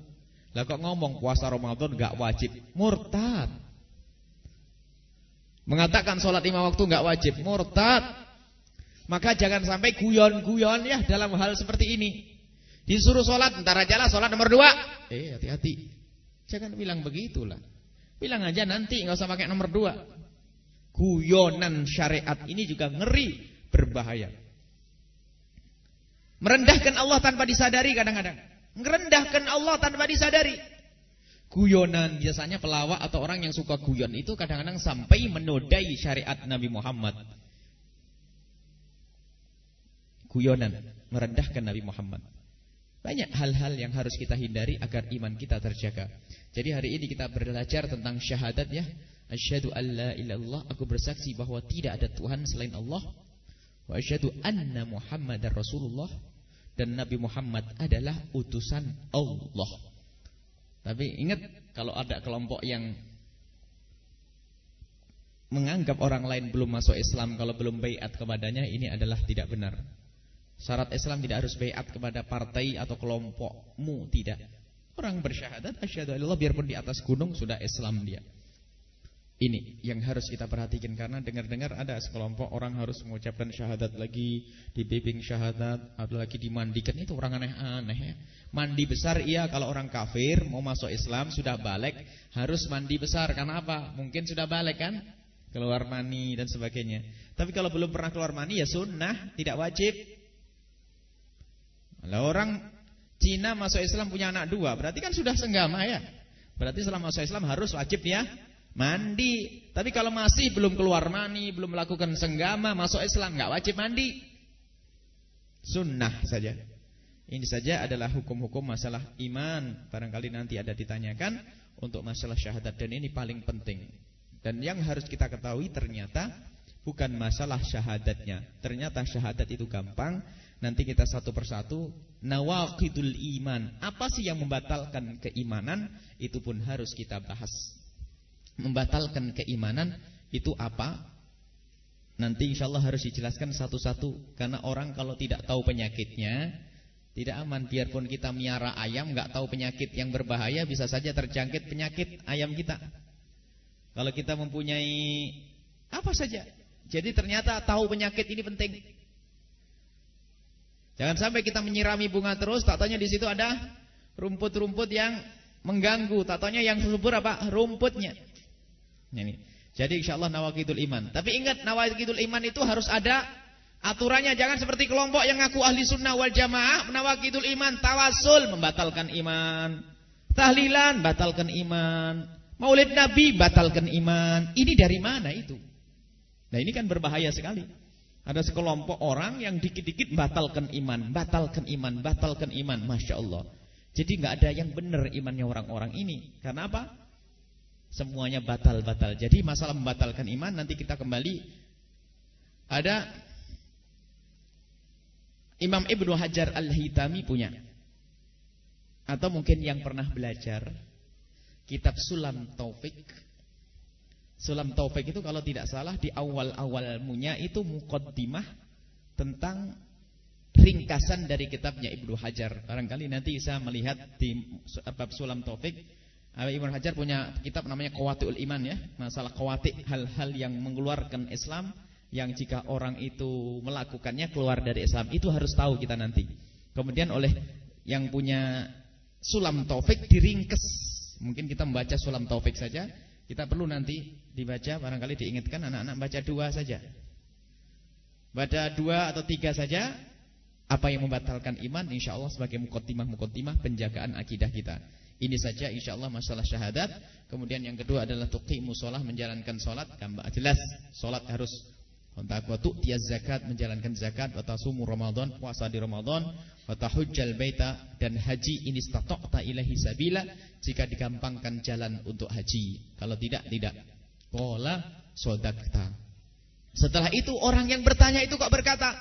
Lah kok ngomong puasa Ramadan enggak wajib? Murtad. Mengatakan sholat lima waktu enggak wajib, murtad. Maka jangan sampai guyon-guyon ya dalam hal seperti ini. Disuruh sholat, ntar aja lah sholat nomor dua. Eh hati-hati. Jangan bilang begitulah. Bilang aja nanti nggak usah pakai nomor dua. Guyonan syariat ini juga ngeri, berbahaya. Merendahkan Allah tanpa disadari kadang-kadang. Merendahkan Allah tanpa disadari. Guyonan biasanya pelawak atau orang yang suka guyon itu kadang-kadang sampai menodai syariat Nabi Muhammad. Guyonan merendahkan Nabi Muhammad. Banyak hal-hal yang harus kita hindari agar iman kita terjaga. Jadi hari ini kita belajar tentang syahadat ya. Asyhadu alla ilallah aku bersaksi bahwa tidak ada Tuhan selain Allah. Wa asyhadu anna Muhammadar Rasulullah dan Nabi Muhammad adalah utusan Allah. Tapi ingat kalau ada kelompok yang menganggap orang lain belum masuk Islam kalau belum bayat kepadanya ini adalah tidak benar. Syarat Islam tidak harus bayat kepada partai atau kelompokmu, tidak. Orang bersyahadat asyhadu Allah biarpun di atas gunung sudah Islam dia. Ini yang harus kita perhatikan karena dengar-dengar ada sekelompok orang harus mengucapkan syahadat lagi, dibimbing syahadat, atau lagi dimandikan itu orang aneh-aneh ya. Mandi besar iya kalau orang kafir mau masuk Islam sudah balik harus mandi besar karena apa? Mungkin sudah balik kan? Keluar mani dan sebagainya. Tapi kalau belum pernah keluar mani ya sunnah, tidak wajib. Kalau orang Cina masuk Islam punya anak dua, berarti kan sudah senggama ya. Berarti selama masuk Islam harus wajib ya Mandi. Tapi kalau masih belum keluar mani, belum melakukan senggama, masuk Islam nggak wajib mandi. Sunnah saja. Ini saja adalah hukum-hukum masalah iman. Barangkali nanti ada ditanyakan untuk masalah syahadat dan ini paling penting. Dan yang harus kita ketahui ternyata bukan masalah syahadatnya. Ternyata syahadat itu gampang. Nanti kita satu persatu. Nawaqidul iman. Apa sih yang membatalkan keimanan? Itu pun harus kita bahas. Membatalkan keimanan itu apa? Nanti insya Allah harus dijelaskan satu-satu. Karena orang kalau tidak tahu penyakitnya Tidak aman. Biarpun kita miara ayam nggak tahu penyakit yang berbahaya Bisa saja terjangkit penyakit ayam kita. Kalau kita mempunyai Apa saja. Jadi ternyata tahu penyakit ini penting Jangan sampai kita menyirami bunga terus Tak tanya di situ ada Rumput-rumput yang mengganggu Tak tanya yang subur apa? Rumputnya ini. Jadi insya Allah nawakidul iman. Tapi ingat nawakidul iman itu harus ada aturannya. Jangan seperti kelompok yang ngaku ahli sunnah wal jamaah. Nawakidul iman tawasul membatalkan iman. Tahlilan batalkan iman. Maulid Nabi batalkan iman. Ini dari mana itu? Nah ini kan berbahaya sekali. Ada sekelompok orang yang dikit-dikit batalkan iman, batalkan iman, batalkan iman. Masya Allah. Jadi nggak ada yang benar imannya orang-orang ini. Karena apa? Semuanya batal-batal. Jadi masalah membatalkan iman nanti kita kembali ada Imam Ibnu Hajar Al-Hitami punya atau mungkin yang pernah belajar kitab Sulam Taufik. Sulam Taufik itu kalau tidak salah di awal-awal munya itu mukaddimah tentang ringkasan dari kitabnya Ibnu Hajar. Barangkali nanti bisa melihat di bab Sulam Taufik Ibnu Hajar punya kitab namanya Qawatiul Iman ya, masalah qawati hal-hal yang mengeluarkan Islam yang jika orang itu melakukannya keluar dari Islam itu harus tahu kita nanti. Kemudian oleh yang punya Sulam Taufik diringkes. Mungkin kita membaca Sulam Taufik saja, kita perlu nanti dibaca barangkali diingatkan anak-anak baca dua saja. Baca dua atau tiga saja apa yang membatalkan iman insya Allah sebagai mukotimah-mukotimah penjagaan akidah kita. Ini saja insya Allah masalah syahadat. Kemudian yang kedua adalah tuqimu sholat menjalankan sholat. Gambar jelas sholat harus waktu tiaz zakat menjalankan zakat wa tasumu Ramadan puasa di Ramadan wa tahujjal baita dan haji ini stata'ta ilahi sabila jika digampangkan jalan untuk haji. Kalau tidak tidak. Qala sodakta. Setelah itu orang yang bertanya itu kok berkata,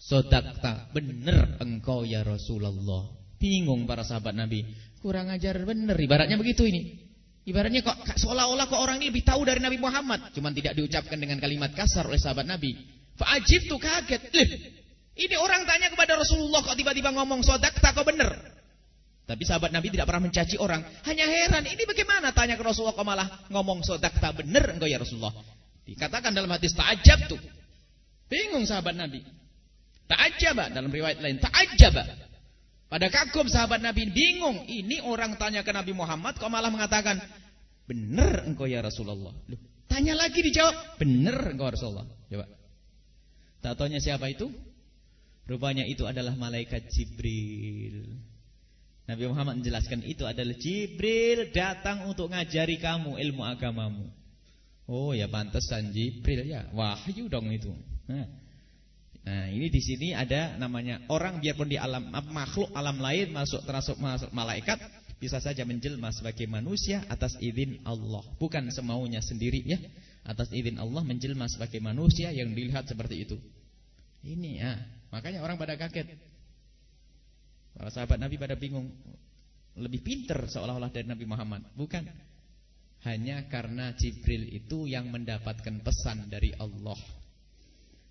"Sodakta, benar engkau ya Rasulullah." Bingung para sahabat Nabi. Kurang ajar bener ibaratnya begitu ini. Ibaratnya kok seolah-olah kok orang ini lebih tahu dari Nabi Muhammad, cuman tidak diucapkan dengan kalimat kasar oleh sahabat Nabi. Fa'ajib tuh kaget. Lih, ini orang tanya kepada Rasulullah kok tiba-tiba ngomong sodakta kok bener. Tapi sahabat Nabi tidak pernah mencaci orang. Hanya heran, ini bagaimana tanya ke Rasulullah kok malah ngomong sodakta bener engkau ya Rasulullah. Dikatakan dalam hadis ta'ajab tuh. Bingung sahabat Nabi. Ta'ajab dalam riwayat lain. Ta'ajab. Pada kagum sahabat Nabi bingung. Ini orang tanya ke Nabi Muhammad kok malah mengatakan, benar engkau ya Rasulullah. Loh, tanya lagi dijawab, benar engkau Rasulullah. Coba. Tak tanya siapa itu? Rupanya itu adalah malaikat Jibril. Nabi Muhammad menjelaskan itu adalah Jibril datang untuk ngajari kamu ilmu agamamu. Oh ya pantesan Jibril ya. Wahyu dong itu. Nah. Nah, ini di sini ada namanya orang biarpun di alam makhluk alam lain masuk termasuk masuk malaikat bisa saja menjelma sebagai manusia atas izin Allah, bukan semaunya sendiri ya. Atas izin Allah menjelma sebagai manusia yang dilihat seperti itu. Ini ya, makanya orang pada kaget. Para sahabat Nabi pada bingung. Lebih pinter seolah-olah dari Nabi Muhammad, bukan? Hanya karena Jibril itu yang mendapatkan pesan dari Allah.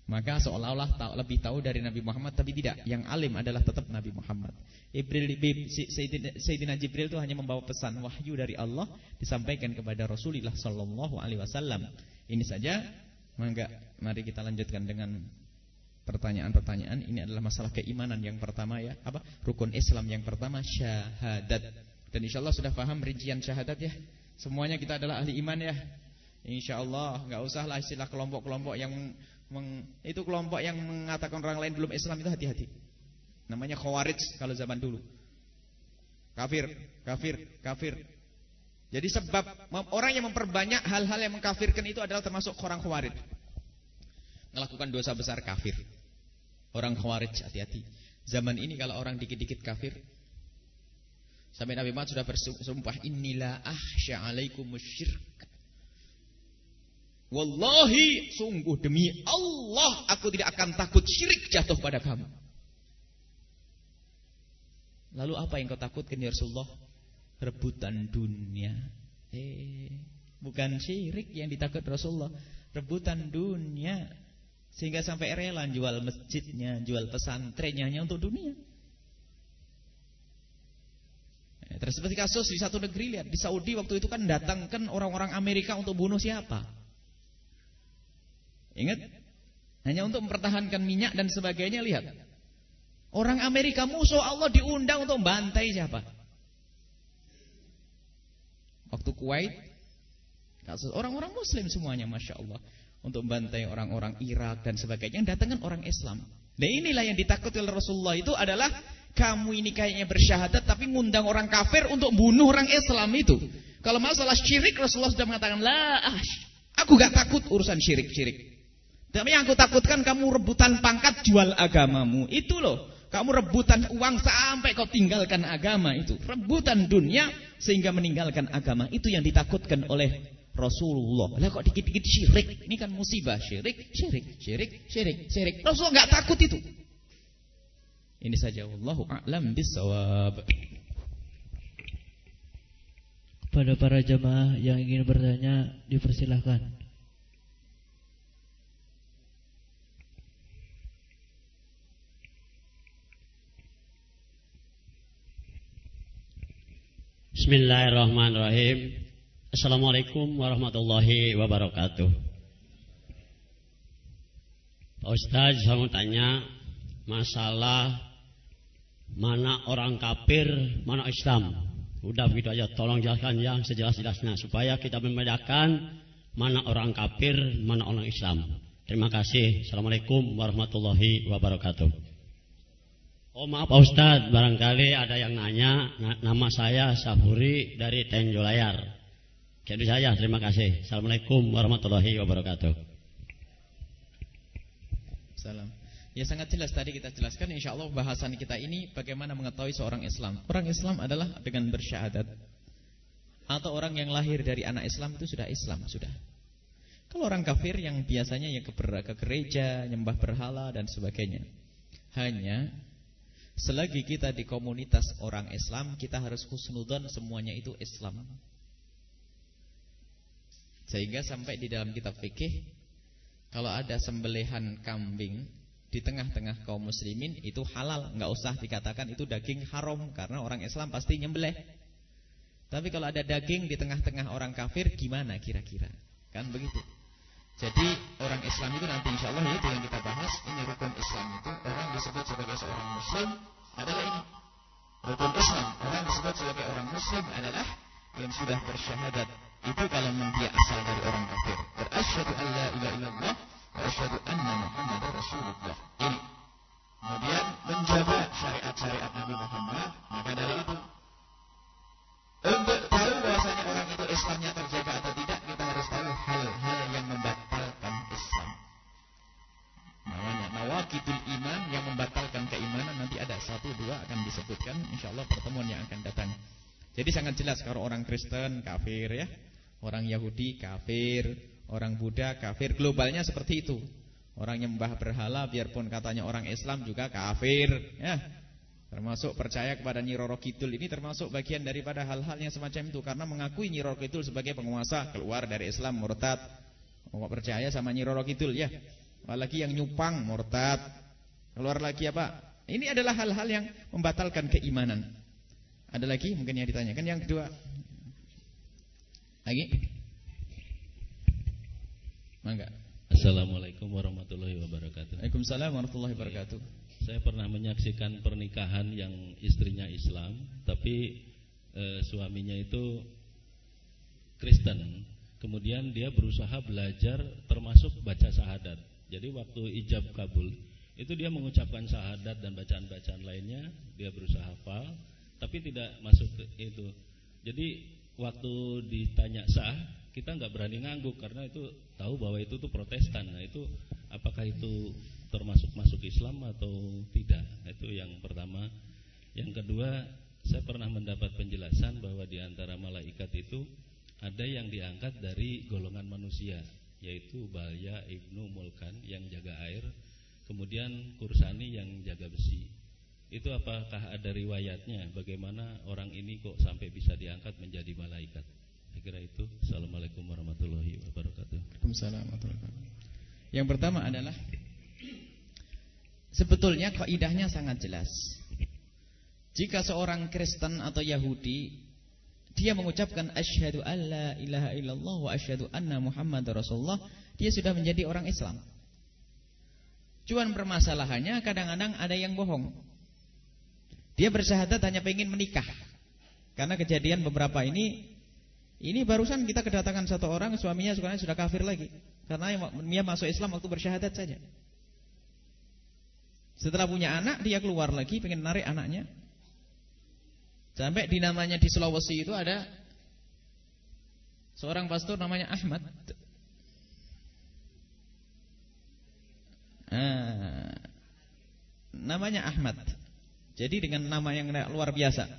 Maka seolah-olah tahu, lebih tahu dari Nabi Muhammad Tapi tidak, yang alim adalah tetap Nabi Muhammad. Ibril, Sayyidina Jibril itu hanya membawa pesan wahyu dari Allah Disampaikan kepada Rasulullah Sallallahu Alaihi Wasallam. Ini saja. Maka mari kita lanjutkan dengan pertanyaan-pertanyaan. Ini adalah masalah keimanan yang pertama ya. Apa? Rukun Islam yang pertama syahadat. Dan insya Allah sudah paham rincian syahadat ya. Semuanya kita adalah ahli iman ya. Insya Allah nggak usahlah istilah kelompok-kelompok yang meng, itu kelompok yang mengatakan orang lain belum Islam itu hati-hati. Namanya khawarij kalau zaman dulu. Kafir, kafir, kafir. Jadi sebab orang yang memperbanyak hal-hal yang mengkafirkan itu adalah termasuk orang khawarij. Melakukan dosa besar kafir. Orang khawarij hati-hati. Zaman ini kalau orang dikit-dikit kafir Sampai Nabi Muhammad sudah bersumpah Inilah ahsya alaikumusyrk Wallahi sungguh demi Allah aku tidak akan takut syirik jatuh pada kamu. Lalu apa yang kau takutkan ya Rasulullah? Rebutan dunia. Eh, bukan syirik yang ditakut Rasulullah, rebutan dunia. Sehingga sampai rela jual masjidnya, jual pesantrennya hanya untuk dunia. Eh, terus seperti kasus di satu negeri lihat di Saudi waktu itu kan datangkan orang-orang Amerika untuk bunuh siapa? Ingat? Hanya untuk mempertahankan minyak dan sebagainya lihat. Orang Amerika musuh Allah diundang untuk bantai siapa? Waktu Kuwait kasus orang-orang muslim semuanya Masya Allah Untuk bantai orang-orang Irak dan sebagainya Yang datang kan orang Islam Dan inilah yang ditakuti oleh Rasulullah itu adalah Kamu ini kayaknya bersyahadat Tapi ngundang orang kafir untuk bunuh orang Islam itu Kalau masalah syirik Rasulullah sudah mengatakan Lah aku gak takut urusan syirik-syirik tapi yang aku takutkan kamu rebutan pangkat jual agamamu. Itu loh. Kamu rebutan uang sampai kau tinggalkan agama itu. Rebutan dunia sehingga meninggalkan agama. Itu yang ditakutkan oleh Rasulullah. Lah kok dikit-dikit syirik. Ini kan musibah. Syirik, syirik, syirik, syirik, syirik. Rasulullah nggak takut itu. Ini saja. Wallahu a'lam bisawab. Pada para jemaah yang ingin bertanya dipersilahkan. Bismillahirrahmanirrahim. Assalamualaikum warahmatullahi wabarakatuh. Pak Ustaz saya mau tanya Masalah Mana orang kafir Mana Islam. Udah begitu aja tolong jelaskan yang sejelas-jelasnya Supaya kita membedakan Mana orang kafir Mana orang Islam. Terima kasih. Assalamualaikum warahmatullahi wabarakatuh Oh maaf Pak Ustadz, barangkali ada yang nanya, nama saya Safuri dari Tenjolayar. Jadi saya, terima kasih. Assalamualaikum warahmatullahi wabarakatuh. Salam. Ya sangat jelas tadi kita jelaskan insya Allah bahasan kita ini bagaimana mengetahui seorang Islam. Orang Islam adalah dengan bersyahadat. Atau orang yang lahir dari anak Islam itu sudah Islam, sudah. Kalau orang kafir yang biasanya yang ke, ke gereja, nyembah berhala dan sebagainya. Hanya Selagi kita di komunitas orang Islam, kita harus husnudon semuanya itu Islam. Sehingga sampai di dalam kitab fikih kalau ada sembelihan kambing di tengah-tengah kaum muslimin itu halal, nggak usah dikatakan itu daging haram karena orang Islam pasti nyembelih. Tapi kalau ada daging di tengah-tengah orang kafir gimana kira-kira? Kan begitu. Jadi orang Islam itu nanti insya Allah itu yang kita bahas Ini rukun Islam itu Orang disebut sebagai seorang Muslim adalah ini. Rukun Islam Orang disebut sebagai orang Muslim adalah Yang sudah bersyahadat. Itu kalau dia asal dari orang kafir. Berasyadu an la ilaha illallah Berasyadu anna Muhammad Rasulullah. Ini. Kemudian menjaga syariat-syariat Nabi Muhammad Maka dari itu. Untuk tahu bahwasanya orang itu Islamnya terjaga atau tidak nawakidul iman yang membatalkan keimanan Nanti ada. Satu dua akan disebutkan. InsyaAllah pertemuan yang akan datang. Jadi sangat jelas kalau orang Kristen kafir ya. Orang Yahudi kafir. Orang Buddha kafir. Globalnya seperti itu. Orang yang membah berhala biarpun katanya orang Islam juga kafir ya. Termasuk percaya kepada Nyi Roro Kidul. Ini termasuk bagian daripada hal-hal yang semacam itu. Karena mengakui Nyi Roro Kidul sebagai penguasa keluar dari Islam murtad. Mau percaya sama Nyi Roro Kidul ya. Apalagi yang nyupang murtad. Keluar lagi apa? Ini adalah hal-hal yang membatalkan keimanan. Ada lagi mungkin yang ditanyakan yang kedua. Lagi? Mangga. Assalamualaikum warahmatullahi wabarakatuh. Waalaikumsalam warahmatullahi wabarakatuh. Saya pernah menyaksikan pernikahan yang istrinya Islam, tapi e, suaminya itu Kristen. Kemudian dia berusaha belajar termasuk baca syahadat. Jadi waktu ijab kabul, itu dia mengucapkan syahadat dan bacaan-bacaan lainnya, dia berusaha hafal, tapi tidak masuk ke itu. Jadi waktu ditanya sah, kita nggak berani ngangguk karena itu tahu bahwa itu tuh Protestan. Nah itu apakah itu termasuk masuk Islam atau tidak? Itu yang pertama. Yang kedua, saya pernah mendapat penjelasan bahwa di antara malaikat itu ada yang diangkat dari golongan manusia, yaitu Balya ibnu Mulkan yang jaga air, kemudian Kursani yang jaga besi. Itu apakah ada riwayatnya? Bagaimana orang ini kok sampai bisa diangkat menjadi malaikat? Saya kira itu. Assalamualaikum warahmatullahi wabarakatuh. Waalaikumsalam warahmatullahi wabarakatuh. Yang pertama adalah Sebetulnya kaidahnya sangat jelas. Jika seorang Kristen atau Yahudi dia mengucapkan asyhadu alla ilaha illallah wa asyhadu anna muhammadar rasulullah, dia sudah menjadi orang Islam. Cuman permasalahannya kadang-kadang ada yang bohong. Dia bersyahadat hanya pengen menikah. Karena kejadian beberapa ini ini barusan kita kedatangan satu orang suaminya sekarang sudah kafir lagi karena dia masuk Islam waktu bersyahadat saja. Setelah punya anak dia keluar lagi pengen narik anaknya. Sampai di namanya di Sulawesi itu ada seorang pastor namanya Ahmad. Ah, namanya Ahmad. Jadi dengan nama yang luar biasa.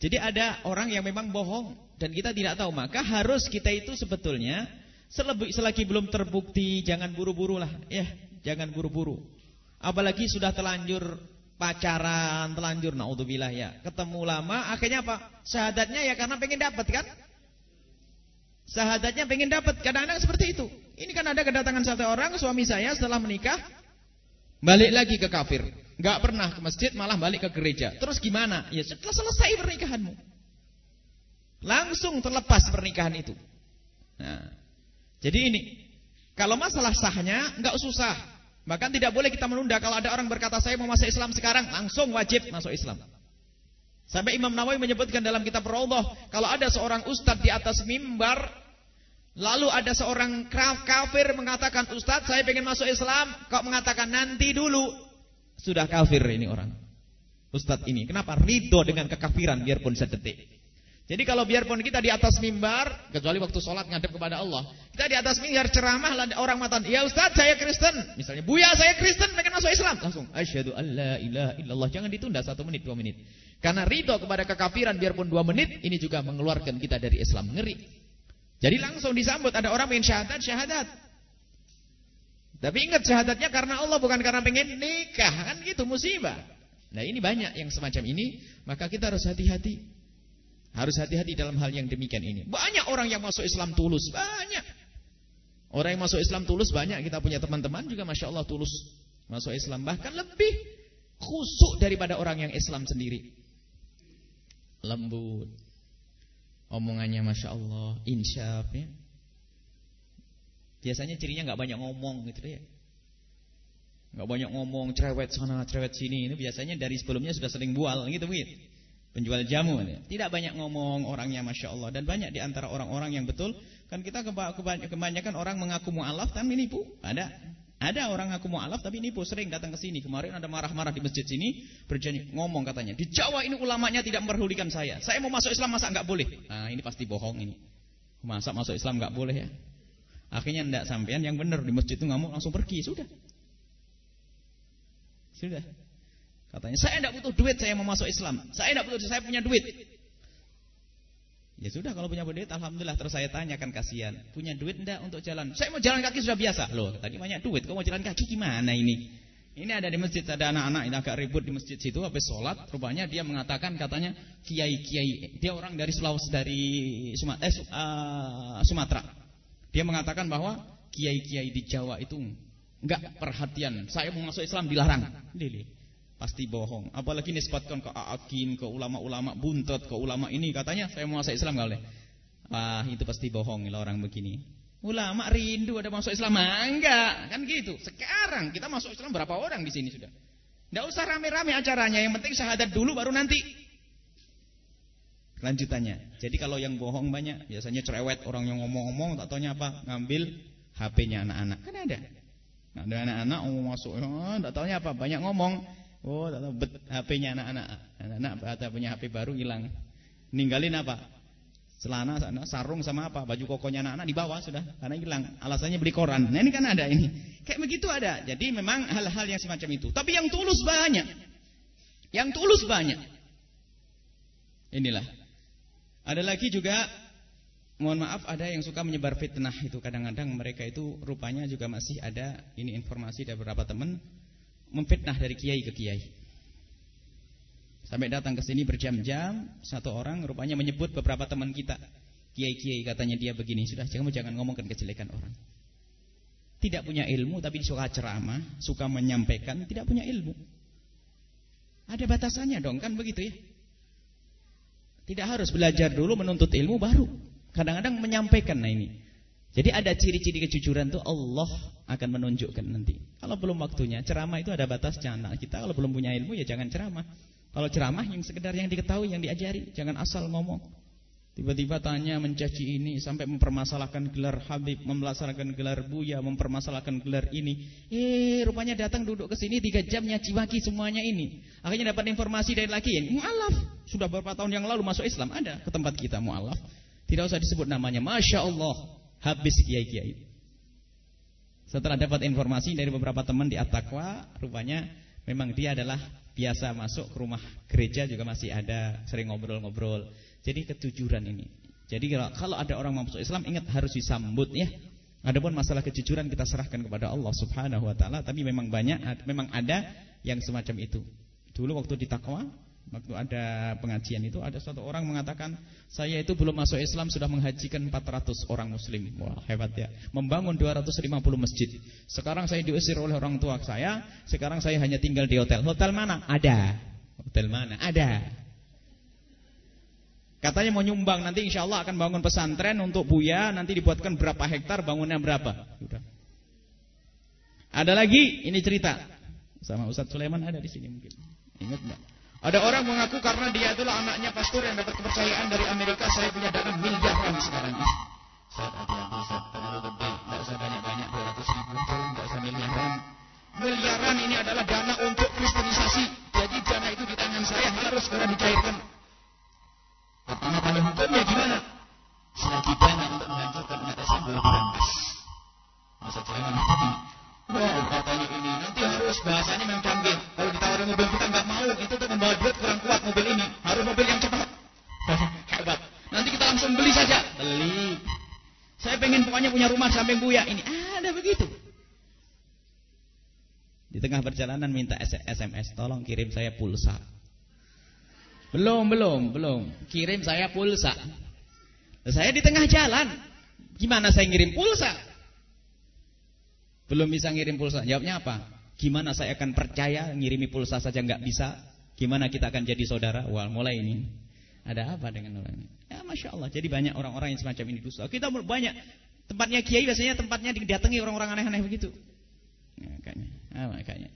Jadi ada orang yang memang bohong dan kita tidak tahu, maka harus kita itu sebetulnya selagi belum terbukti jangan buru-buru lah, ya, jangan buru-buru. Apalagi sudah telanjur pacaran, telanjur naudzubillah ya. Ketemu lama, akhirnya apa? Syahadatnya ya karena pengen dapat kan? Syahadatnya pengen dapat. Kadang-kadang seperti itu. Ini kan ada kedatangan satu orang suami saya setelah menikah balik lagi ke kafir. Gak pernah ke masjid, malah balik ke gereja. Terus gimana? Ya setelah selesai pernikahanmu. Langsung terlepas pernikahan itu. Nah, jadi ini kalau masalah sahnya nggak susah. Bahkan tidak boleh kita menunda kalau ada orang berkata saya mau masuk Islam sekarang, langsung wajib masuk Islam. Sampai Imam Nawawi menyebutkan dalam kitab Raudhah, kalau ada seorang ustadz di atas mimbar, lalu ada seorang kafir mengatakan, "Ustadz, saya ingin masuk Islam." Kok mengatakan nanti dulu? Sudah kafir ini orang. Ustadz ini. Kenapa? Ridho dengan kekafiran biarpun sedetik. Jadi kalau biarpun kita di atas mimbar, kecuali waktu sholat ngadep kepada Allah, kita di atas mimbar ceramah orang matan, ya Ustaz saya Kristen, misalnya Buya saya Kristen, pengen masuk Islam, langsung asyhadu alla ilaha illallah, jangan ditunda satu menit dua menit, karena ridho kepada kekafiran biarpun dua menit, ini juga mengeluarkan kita dari Islam ngeri. Jadi langsung disambut ada orang pengen syahadat syahadat, tapi ingat syahadatnya karena Allah bukan karena pengen nikah kan gitu musibah. Nah ini banyak yang semacam ini, maka kita harus hati-hati. Harus hati-hati dalam hal yang demikian ini. Banyak orang yang masuk Islam tulus, banyak. Orang yang masuk Islam tulus banyak. Kita punya teman-teman juga masya Allah tulus masuk Islam. Bahkan lebih khusuk daripada orang yang Islam sendiri. Lembut. Omongannya masya Allah, insyaf ya. Biasanya cirinya nggak banyak ngomong gitu ya. Nggak banyak ngomong, cerewet sana, cerewet sini. Ini biasanya dari sebelumnya sudah sering bual gitu begitu penjual jamu tidak banyak ngomong orangnya masya Allah. Dan banyak di antara orang-orang yang betul. Kan kita kebanyakan orang mengaku mualaf tapi nipu. Ada. Ada orang ngaku mualaf tapi nipu. Sering datang ke sini. Kemarin ada marah-marah di masjid sini. Berjanji ngomong katanya di Jawa ini ulamanya tidak memperdulikan saya. Saya mau masuk Islam masa nggak boleh? Nah ini pasti bohong ini. Masa masuk Islam nggak boleh ya? Akhirnya ndak sampean yang benar di masjid itu nggak mau langsung pergi sudah. Sudah Katanya, saya tidak butuh duit, saya mau masuk Islam. Saya tidak butuh, saya punya duit. Ya sudah, kalau punya duit, alhamdulillah. Terus saya tanyakan kasihan, punya duit tidak untuk jalan? Saya mau jalan kaki sudah biasa. Loh, tadi banyak duit, kau mau jalan kaki gimana ini? Ini ada di masjid, ada anak-anak ini agak ribut di masjid situ, habis sholat, rupanya dia mengatakan katanya kiai-kiai. Dia orang dari Sulawesi, dari Sumatera, eh, uh, Sumatera. Dia mengatakan bahwa kiai-kiai di Jawa itu enggak perhatian. Saya mau masuk Islam dilarang. Lili pasti bohong. Apalagi nisbatkan ke akin, ke ulama-ulama buntet, ke ulama ini katanya saya mau masuk Islam enggak boleh. Wah, itu pasti bohong lah orang begini. Ulama rindu ada masuk Islam, ah, enggak, kan gitu. Sekarang kita masuk Islam berapa orang di sini sudah? Enggak usah rame-rame acaranya, yang penting syahadat dulu baru nanti. Lanjutannya. Jadi kalau yang bohong banyak, biasanya cerewet orang yang ngomong-ngomong, tak apa? Ngambil HP-nya anak-anak. Kan ada. Ada anak-anak mau masuk, oh, tak taunya apa? Banyak ngomong. Oh, tak tahu HP-nya anak-anak. Anak-anak ada punya HP baru hilang. Ninggalin apa? Celana, sarung sama apa? Baju kokonya anak-anak dibawa sudah karena hilang. Alasannya beli koran. Nah, ini kan ada ini. Kayak begitu ada. Jadi memang hal-hal yang semacam itu. Tapi yang tulus banyak. Yang tulus banyak. Inilah. Ada lagi juga mohon maaf ada yang suka menyebar fitnah itu kadang-kadang mereka itu rupanya juga masih ada ini informasi dari beberapa teman memfitnah dari kiai ke kiai. Sampai datang ke sini berjam-jam, satu orang rupanya menyebut beberapa teman kita. Kiai-kiai katanya dia begini, sudah kamu jangan ngomongkan kejelekan orang. Tidak punya ilmu tapi suka ceramah, suka menyampaikan, tidak punya ilmu. Ada batasannya dong, kan begitu ya? Tidak harus belajar dulu menuntut ilmu baru. Kadang-kadang menyampaikan nah ini. Jadi ada ciri-ciri kejujuran itu Allah akan menunjukkan nanti. Kalau belum waktunya, ceramah itu ada batasnya. Nah, kita kalau belum punya ilmu ya jangan ceramah. Kalau ceramah yang sekedar yang diketahui, yang diajari, jangan asal ngomong. Tiba-tiba tanya mencaci ini sampai mempermasalahkan gelar Habib, mempermasalahkan gelar Buya, mempermasalahkan gelar ini. Eh, rupanya datang duduk ke sini tiga jam nyaci maki semuanya ini. Akhirnya dapat informasi dari laki ini, mualaf. Sudah beberapa tahun yang lalu masuk Islam ada ke tempat kita mualaf. Tidak usah disebut namanya. Masya Allah habis kiai-kiai. Setelah dapat informasi dari beberapa teman di At-Taqwa, rupanya memang dia adalah biasa masuk ke rumah gereja juga masih ada sering ngobrol-ngobrol. Jadi kejujuran ini. Jadi kalau ada orang masuk Islam ingat harus disambut ya. Adapun masalah kejujuran kita serahkan kepada Allah Subhanahu wa taala, tapi memang banyak memang ada yang semacam itu. Dulu waktu di Taqwa Waktu ada pengajian itu ada satu orang mengatakan saya itu belum masuk Islam sudah menghajikan 400 orang muslim. Wah, hebat ya. Membangun 250 masjid. Sekarang saya diusir oleh orang tua saya, sekarang saya hanya tinggal di hotel. Hotel mana? Ada. Hotel mana? Ada. Katanya mau nyumbang nanti insya Allah akan bangun pesantren untuk Buya nanti dibuatkan berapa hektar bangunnya berapa. Sudah. Ada lagi ini cerita sama Ustadz Sulaiman ada di sini mungkin. Ingat enggak? Ada orang mengaku karena dia itulah anaknya pastor yang dapat kepercayaan dari Amerika. Saya punya dana miliaran sekarang ini. Saya hati-hati, Ustaz. Terlalu gede. Tidak usah banyak-banyak. 200 ribu. Tidak usah miliaran. Miliaran ini adalah dana untuk kristenisasi. Jadi dana itu di tangan saya harus segera dicairkan. Pertama pada hukumnya gimana? Selagi dana untuk menghancurkan umat Islam boleh dirampas. Masa jangan Katanya ini nanti harus bahasanya memang canggih. Kalau ditawarin mobil kita nggak mau, itu tuh membawa duit kurang kuat mobil ini. Harus mobil yang cepat. Hebat. Nanti kita langsung beli saja. Beli. Saya pengen pokoknya punya rumah samping buya ini. Ada begitu. Di tengah perjalanan minta SMS, tolong kirim saya pulsa. Belum, belum, belum. Kirim saya pulsa. Saya di tengah jalan. Gimana saya ngirim pulsa? Belum bisa ngirim pulsa. Jawabnya apa? Gimana saya akan percaya ngirimi pulsa saja nggak bisa? Gimana kita akan jadi saudara? Wah, mulai ini. Ada apa dengan orang ini? Ya, masya Allah. Jadi banyak orang-orang yang semacam ini dusta. Kita banyak tempatnya kiai biasanya tempatnya didatangi orang-orang aneh-aneh begitu. Ya, makanya, ah, makanya.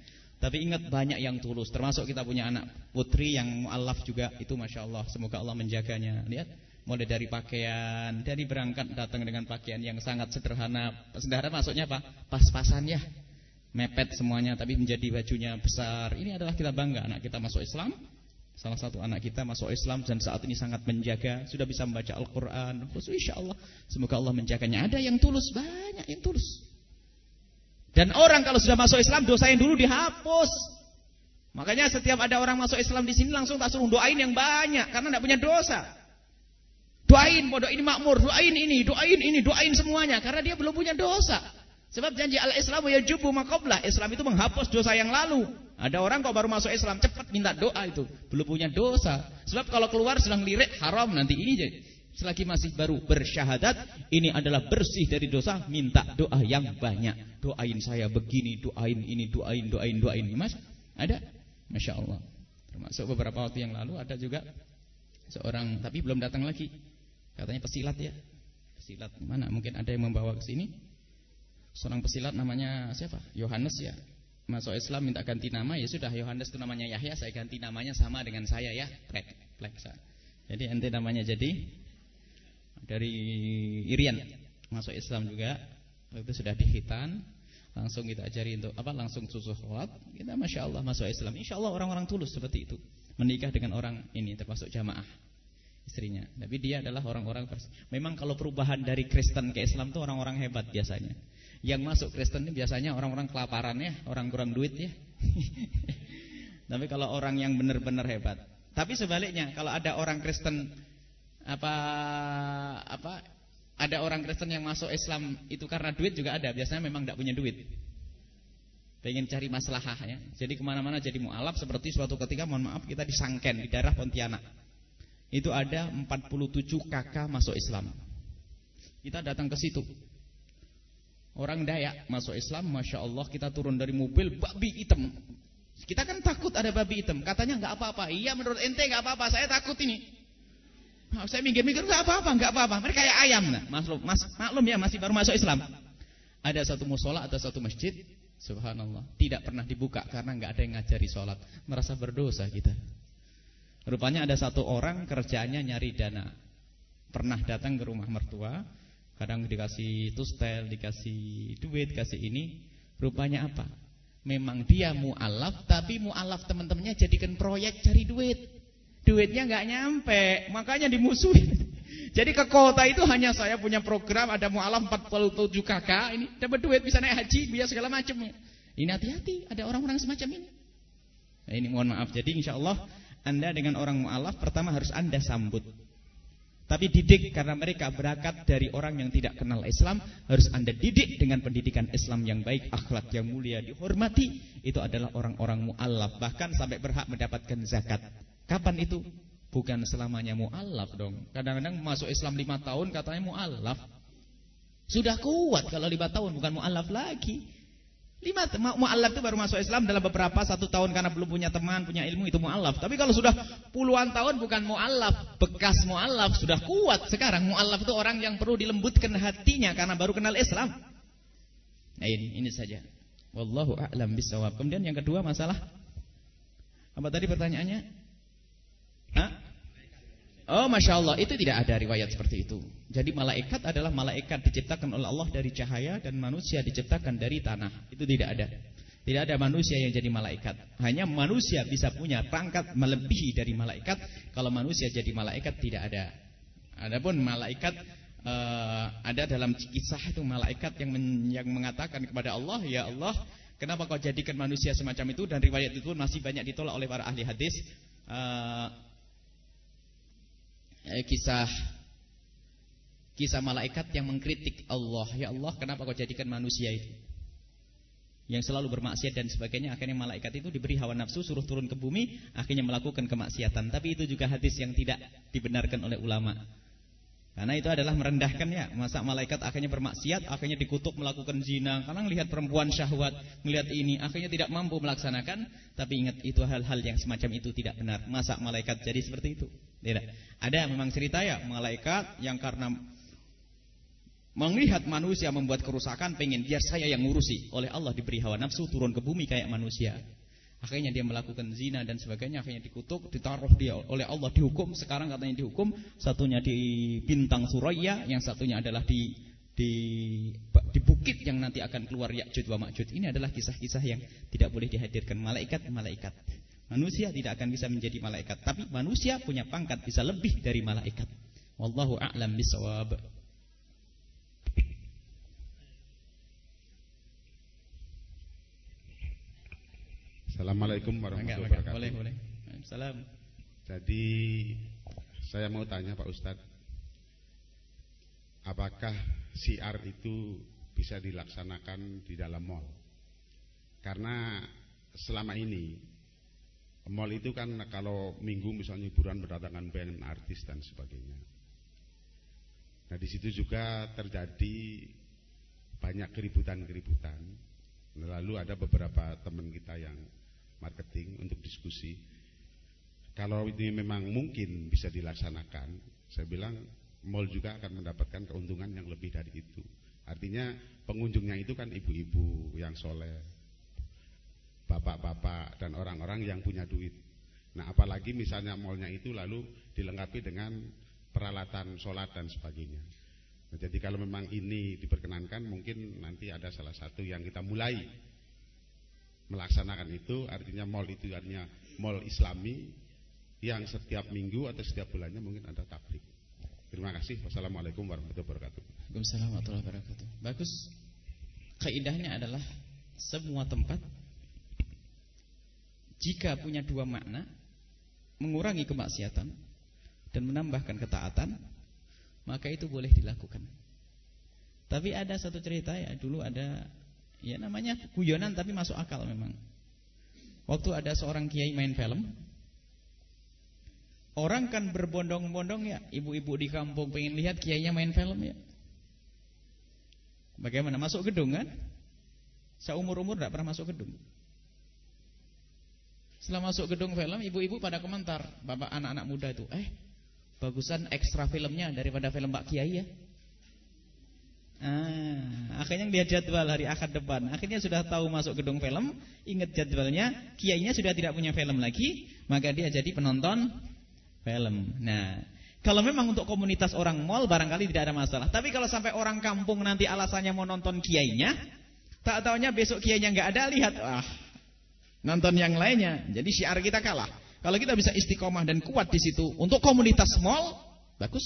Tapi ingat banyak yang tulus Termasuk kita punya anak putri yang mu'alaf juga Itu Masya Allah Semoga Allah menjaganya Lihat Mulai dari pakaian. Dari berangkat datang dengan pakaian yang sangat sederhana. Sederhana maksudnya apa? Pas-pasan ya. Mepet semuanya Tapi menjadi bajunya besar. Ini adalah kita bangga. Anak kita masuk Islam Salah satu anak kita masuk Islam Dan saat ini sangat menjaga. Sudah bisa membaca Al-Quran. Insya Allah Semoga Allah menjaganya. Ada yang tulus Banyak yang tulus. Dan orang kalau sudah masuk Islam dosa yang dulu dihapus. Makanya setiap ada orang masuk Islam di sini langsung tak suruh doain yang banyak karena tidak punya dosa. Doain, mau ini makmur, doain ini, doain ini, doain semuanya. Karena dia belum punya dosa. Sebab janji al-Islamu ya jubu makoblah. Islam itu menghapus dosa yang lalu. Ada orang kok baru masuk Islam cepat minta doa itu, belum punya dosa. Sebab kalau keluar sedang lirik haram nanti ini jadi. Selagi masih baru bersyahadat ini adalah bersih dari dosa minta doa yang banyak. Doain saya begini doain ini doain doain doain. Ini mas ada? Masya Allah. Termasuk beberapa waktu yang lalu ada juga seorang tapi belum datang lagi katanya pesilat ya pesilat mana? Mungkin ada yang membawa ke sini. Seorang pesilat namanya siapa? Yohanes ya. Masuk Islam minta ganti nama ya sudah Yohanes itu namanya Yahya saya ganti namanya sama dengan saya ya. Plek plek jadi ente namanya jadi dari Irian. Masuk Islam juga. Itu sudah dihitan. Langsung kita ajari untuk apa? Langsung susu sholat. Kita masya Allah masuk Islam. Insya Allah orang-orang tulus seperti itu. Menikah dengan orang ini termasuk jamaah istrinya tapi dia adalah orang-orang memang kalau perubahan dari Kristen ke Islam itu orang-orang hebat biasanya yang masuk Kristen ini biasanya orang-orang kelaparan ya orang kurang duit ya tapi kalau orang yang benar-benar hebat tapi sebaliknya kalau ada orang Kristen apa apa ada orang Kristen yang masuk Islam itu karena duit juga ada. Biasanya memang tidak punya duit. Pengen cari masalah ya. Jadi ke mana-mana jadi mualaf seperti suatu ketika mohon maaf kita disangken di daerah Pontianak. Itu ada 47 kakak masuk Islam. Kita datang ke situ. Orang Dayak masuk Islam, masya Allah kita turun dari mobil babi hitam. Kita kan takut ada babi hitam. Katanya nggak apa-apa. Iya menurut ente nggak apa-apa. Saya takut ini. Nah, saya mikir-mikir nggak apa-apa, nggak apa-apa. Mereka kayak ayam, nah. maklum, mas, maklum ya masih baru masuk Islam. Ada satu musola atau satu masjid, subhanallah, tidak pernah dibuka karena nggak ada yang ngajari sholat. Merasa berdosa kita. Rupanya ada satu orang kerjanya nyari dana. Pernah datang ke rumah mertua, kadang dikasih tustel, dikasih duit, kasih ini. Rupanya apa? Memang dia mu'alaf, tapi mu'alaf teman-temannya jadikan proyek cari duit. Duitnya nggak nyampe, makanya dimusuhin. Jadi ke kota itu hanya saya punya program ada mualaf 47 kakak ini dapat duit bisa naik haji, biar segala macam. Ini hati-hati, ada orang-orang semacam ini. Nah, ini mohon maaf. Jadi insya Allah Anda dengan orang mualaf pertama harus Anda sambut. Tapi didik karena mereka berangkat dari orang yang tidak kenal Islam Harus anda didik dengan pendidikan Islam yang baik Akhlak yang mulia dihormati Itu adalah orang-orang mu'allaf Bahkan sampai berhak mendapatkan zakat Kapan itu? Bukan selamanya mu'alaf dong. Kadang-kadang masuk Islam lima tahun katanya mu'alaf. Sudah kuat kalau lima tahun bukan mu'alaf lagi. Lima mu'alaf itu baru masuk Islam dalam beberapa satu tahun karena belum punya teman, punya ilmu itu mu'alaf. Tapi kalau sudah puluhan tahun bukan mu'alaf, bekas mu'alaf sudah kuat sekarang. Mu'alaf itu orang yang perlu dilembutkan hatinya karena baru kenal Islam. Nah ini, ini saja. Wallahu a'lam bisawab. Kemudian yang kedua masalah apa tadi pertanyaannya? Hah? Oh Masya Allah itu tidak ada riwayat seperti itu. Jadi malaikat adalah malaikat diciptakan oleh Allah dari cahaya Dan manusia diciptakan dari tanah. Itu tidak ada. Tidak ada manusia yang jadi malaikat. Hanya manusia bisa punya pangkat melebihi dari malaikat. Kalau manusia jadi malaikat tidak ada. Adapun malaikat uh, Ada dalam kisah itu malaikat yang, men, yang mengatakan kepada Allah Ya Allah Kenapa kau jadikan manusia semacam itu? Dan riwayat itu masih banyak ditolak oleh para ahli hadis. Uh, eh, kisah kisah malaikat yang mengkritik Allah. Ya Allah, kenapa kau jadikan manusia itu? yang selalu bermaksiat dan sebagainya akhirnya malaikat itu diberi hawa nafsu suruh turun ke bumi akhirnya melakukan kemaksiatan. Tapi itu juga hadis yang tidak dibenarkan oleh ulama. Karena itu adalah merendahkan ya masa malaikat akhirnya bermaksiat akhirnya dikutuk melakukan zina. Karena melihat perempuan syahwat melihat ini akhirnya tidak mampu melaksanakan. Tapi ingat itu hal-hal yang semacam itu tidak benar. Masa malaikat jadi seperti itu tidak ada memang cerita ya malaikat yang karena Melihat manusia membuat kerusakan, pengen biar saya yang ngurusi. Oleh Allah diberi hawa nafsu, turun ke bumi kayak manusia. Akhirnya dia melakukan zina dan sebagainya, akhirnya dikutuk, ditaruh dia oleh Allah dihukum. Sekarang katanya dihukum, satunya di bintang Suraya, yang satunya adalah di di di bukit yang nanti akan keluar Ya'juj wa Ma'juj. Ini adalah kisah-kisah yang tidak boleh dihadirkan malaikat-malaikat. Manusia tidak akan bisa menjadi malaikat, tapi manusia punya pangkat bisa lebih dari malaikat. Wallahu a'lam bisawab. Assalamualaikum warahmatullahi wabarakatuh. Boleh, boleh. Salam. Jadi saya mau tanya Pak Ustadz, apakah siar itu bisa dilaksanakan di dalam mall? Karena selama ini mall itu kan kalau minggu misalnya hiburan berdatangan band artis dan sebagainya. Nah di situ juga terjadi banyak keributan-keributan. Lalu ada beberapa teman kita yang marketing untuk diskusi. Kalau ini memang mungkin bisa dilaksanakan, saya bilang mall juga akan mendapatkan keuntungan yang lebih dari itu. Artinya pengunjungnya itu kan ibu-ibu yang soleh, bapak-bapak dan orang-orang yang punya duit. Nah apalagi misalnya mallnya itu lalu dilengkapi dengan peralatan sholat dan sebagainya. Nah, jadi kalau memang ini diperkenankan mungkin nanti ada salah satu yang kita mulai melaksanakan itu artinya mall itu artinya mall islami yang setiap minggu atau setiap bulannya mungkin ada tablik. Terima kasih. Wassalamualaikum warahmatullahi wabarakatuh. Waalaikumsalam warahmatullahi wabarakatuh. Bagus. Kaidahnya adalah semua tempat jika punya dua makna mengurangi kemaksiatan dan menambahkan ketaatan maka itu boleh dilakukan. Tapi ada satu cerita ya dulu ada Ya namanya guyonan tapi masuk akal memang. Waktu ada seorang kiai main film, orang kan berbondong-bondong ya, ibu-ibu di kampung pengen lihat kiainya main film ya. Bagaimana masuk gedung kan? Seumur-umur tidak pernah masuk gedung. Setelah masuk gedung film, ibu-ibu pada komentar, bapak anak-anak muda itu, eh, bagusan ekstra filmnya daripada film Pak Kiai ya. Ah, akhirnya lihat jadwal hari akad depan. Akhirnya sudah tahu masuk gedung film, ingat jadwalnya, kiainya sudah tidak punya film lagi, maka dia jadi penonton film. Nah, kalau memang untuk komunitas orang mall barangkali tidak ada masalah. Tapi kalau sampai orang kampung nanti alasannya mau nonton kiainya, tak taunya besok kiainya nggak ada, lihat, wah, nonton yang lainnya. Jadi syiar kita kalah. Kalau kita bisa istiqomah dan kuat di situ untuk komunitas mall, bagus.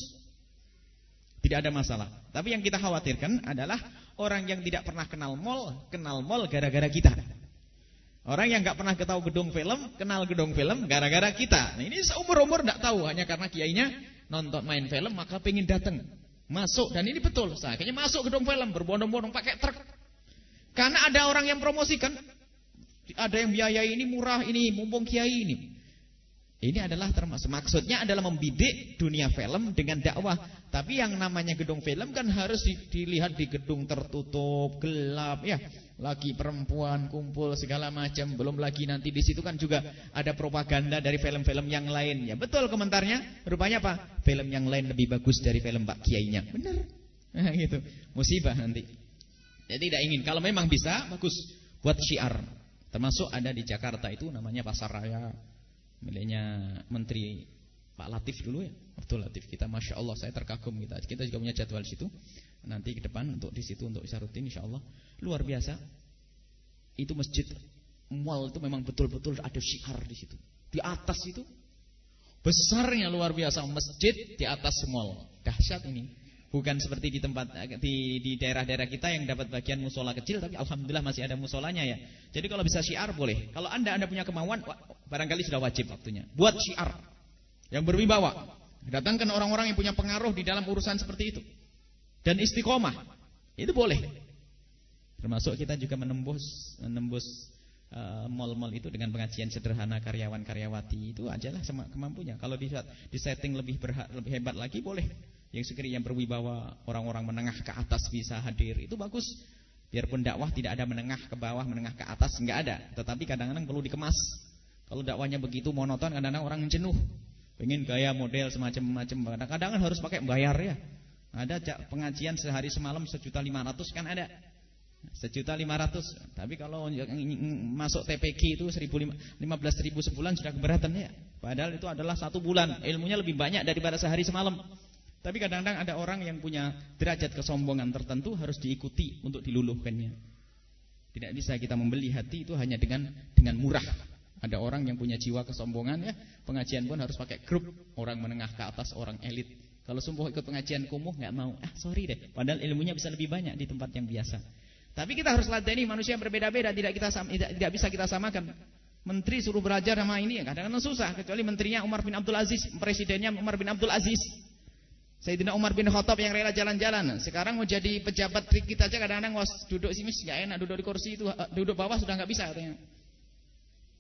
Tidak ada masalah. Tapi yang kita khawatirkan adalah orang yang tidak pernah kenal mall, kenal mall gara-gara kita. Orang yang nggak pernah ketahui gedung film, kenal gedung film gara-gara kita. Nah, ini seumur-umur nggak tahu hanya karena kiainya nonton main film maka pengen datang. Masuk dan ini betul. Akhirnya masuk gedung film berbondong-bondong pakai truk. Karena ada orang yang promosikan. Ada yang biaya ini murah ini mumpung kiai ini. Ini adalah termasuk maksudnya adalah membidik dunia film dengan dakwah. Tapi yang namanya gedung film kan harus dilihat di gedung tertutup, gelap ya. Lagi perempuan kumpul segala macam, belum lagi nanti di situ kan juga ada propaganda dari film-film yang lain. Ya betul komentarnya. Rupanya apa? Film yang lain lebih bagus dari film Pak Kiainya. Benar. Nah, gitu. Musibah nanti. Jadi tidak ingin. Kalau memang bisa bagus buat syiar. Termasuk ada di Jakarta itu namanya Pasar Raya miliknya Menteri Pak Latif dulu ya. Waktu Latif kita Masya Allah saya terkagum kita. Kita juga punya jadwal di situ. Nanti ke depan untuk di situ untuk bisa rutin Insya Allah. Luar biasa. Itu masjid mall itu memang betul-betul ada syiar di situ. Di atas itu besarnya luar biasa masjid di atas mall. Dahsyat ini. Bukan seperti di tempat di di daerah-daerah kita yang dapat bagian musola kecil, tapi alhamdulillah masih ada musolanya ya. Jadi kalau bisa syiar boleh. Kalau anda anda punya kemauan, barangkali sudah wajib waktunya. Buat syiar yang berwibawa. Datangkan orang-orang yang punya pengaruh di dalam urusan seperti itu. Dan istiqomah. Itu boleh. Termasuk kita juga menembus menembus uh, mall-mall itu dengan pengajian sederhana karyawan-karyawati itu ajalah kemampunya. Kalau di di setting lebih berha, lebih hebat lagi boleh. Yang sekiranya berwibawa orang-orang menengah ke atas bisa hadir itu bagus. Biarpun dakwah tidak ada menengah ke bawah, menengah ke atas enggak ada, tetapi kadang-kadang perlu dikemas. Kalau dakwahnya begitu monoton kadang-kadang orang jenuh. Pengen gaya model semacam-macam. Kadang-kadang harus pakai bayar ya. Ada pengajian sehari semalam sejuta lima ratus kan ada. Sejuta lima ratus. Tapi kalau masuk TPG itu seribu lima belas ribu sebulan sudah keberatan ya. Padahal itu adalah satu bulan. Ilmunya lebih banyak daripada sehari semalam. Tapi kadang-kadang ada orang yang punya derajat kesombongan tertentu harus diikuti untuk diluluhkannya. Tidak bisa kita membeli hati itu hanya dengan dengan murah. Ada orang yang punya jiwa kesombongan ya, pengajian pun harus pakai grup orang menengah ke atas, orang elit. Kalau sumbuh ikut pengajian kumuh nggak mau. Ah, sorry deh. Padahal ilmunya bisa lebih banyak di tempat yang biasa. Tapi kita harus ladeni manusia yang berbeda-beda, tidak kita tidak, tidak bisa kita samakan. Menteri suruh belajar sama ini ya kadang-kadang susah kecuali menterinya Umar bin Abdul Aziz, presidennya Umar bin Abdul Aziz. Sayyidina Umar bin Khattab yang rela jalan-jalan. Sekarang mau jadi pejabat kita aja kadang-kadang duduk sini nggak enak, duduk di kursi itu duduk bawah sudah nggak bisa katanya.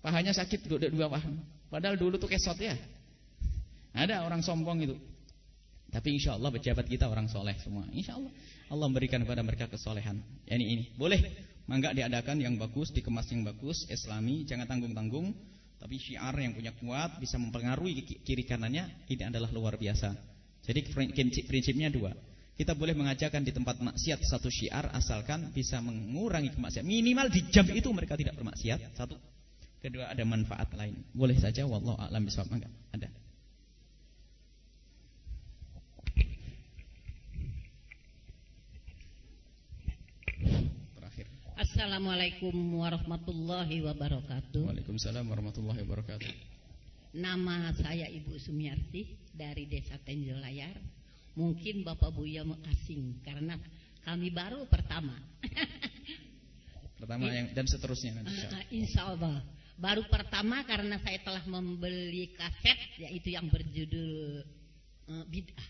Pahanya sakit duduk di bawah. Padahal dulu tuh kesot ya. Ada orang sombong itu. Tapi insya Allah pejabat kita orang soleh semua. Insya Allah Allah memberikan kepada mereka kesolehan. Ini ini boleh. Mangga diadakan yang bagus, dikemas yang bagus, Islami, jangan tanggung-tanggung. Tapi syiar yang punya kuat bisa mempengaruhi kiri kanannya. Ini adalah luar biasa. Jadi prinsipnya dua. Kita boleh mengajarkan di tempat maksiat satu syiar asalkan bisa mengurangi kemaksiatan. Minimal di jam itu mereka tidak bermaksiat. Satu. Kedua ada manfaat lain. Boleh saja wallahu a'lam bishawab. Enggak? Ada. Assalamualaikum warahmatullahi wabarakatuh. Waalaikumsalam warahmatullahi wabarakatuh. Nama saya Ibu Sumiarti dari Desa Tenjel Layar. Mungkin Bapak Buya asing karena kami baru pertama. pertama yang dan seterusnya nanti. Uh, insya Allah. Baru pertama karena saya telah membeli kaset yaitu yang berjudul uh, bid'ah.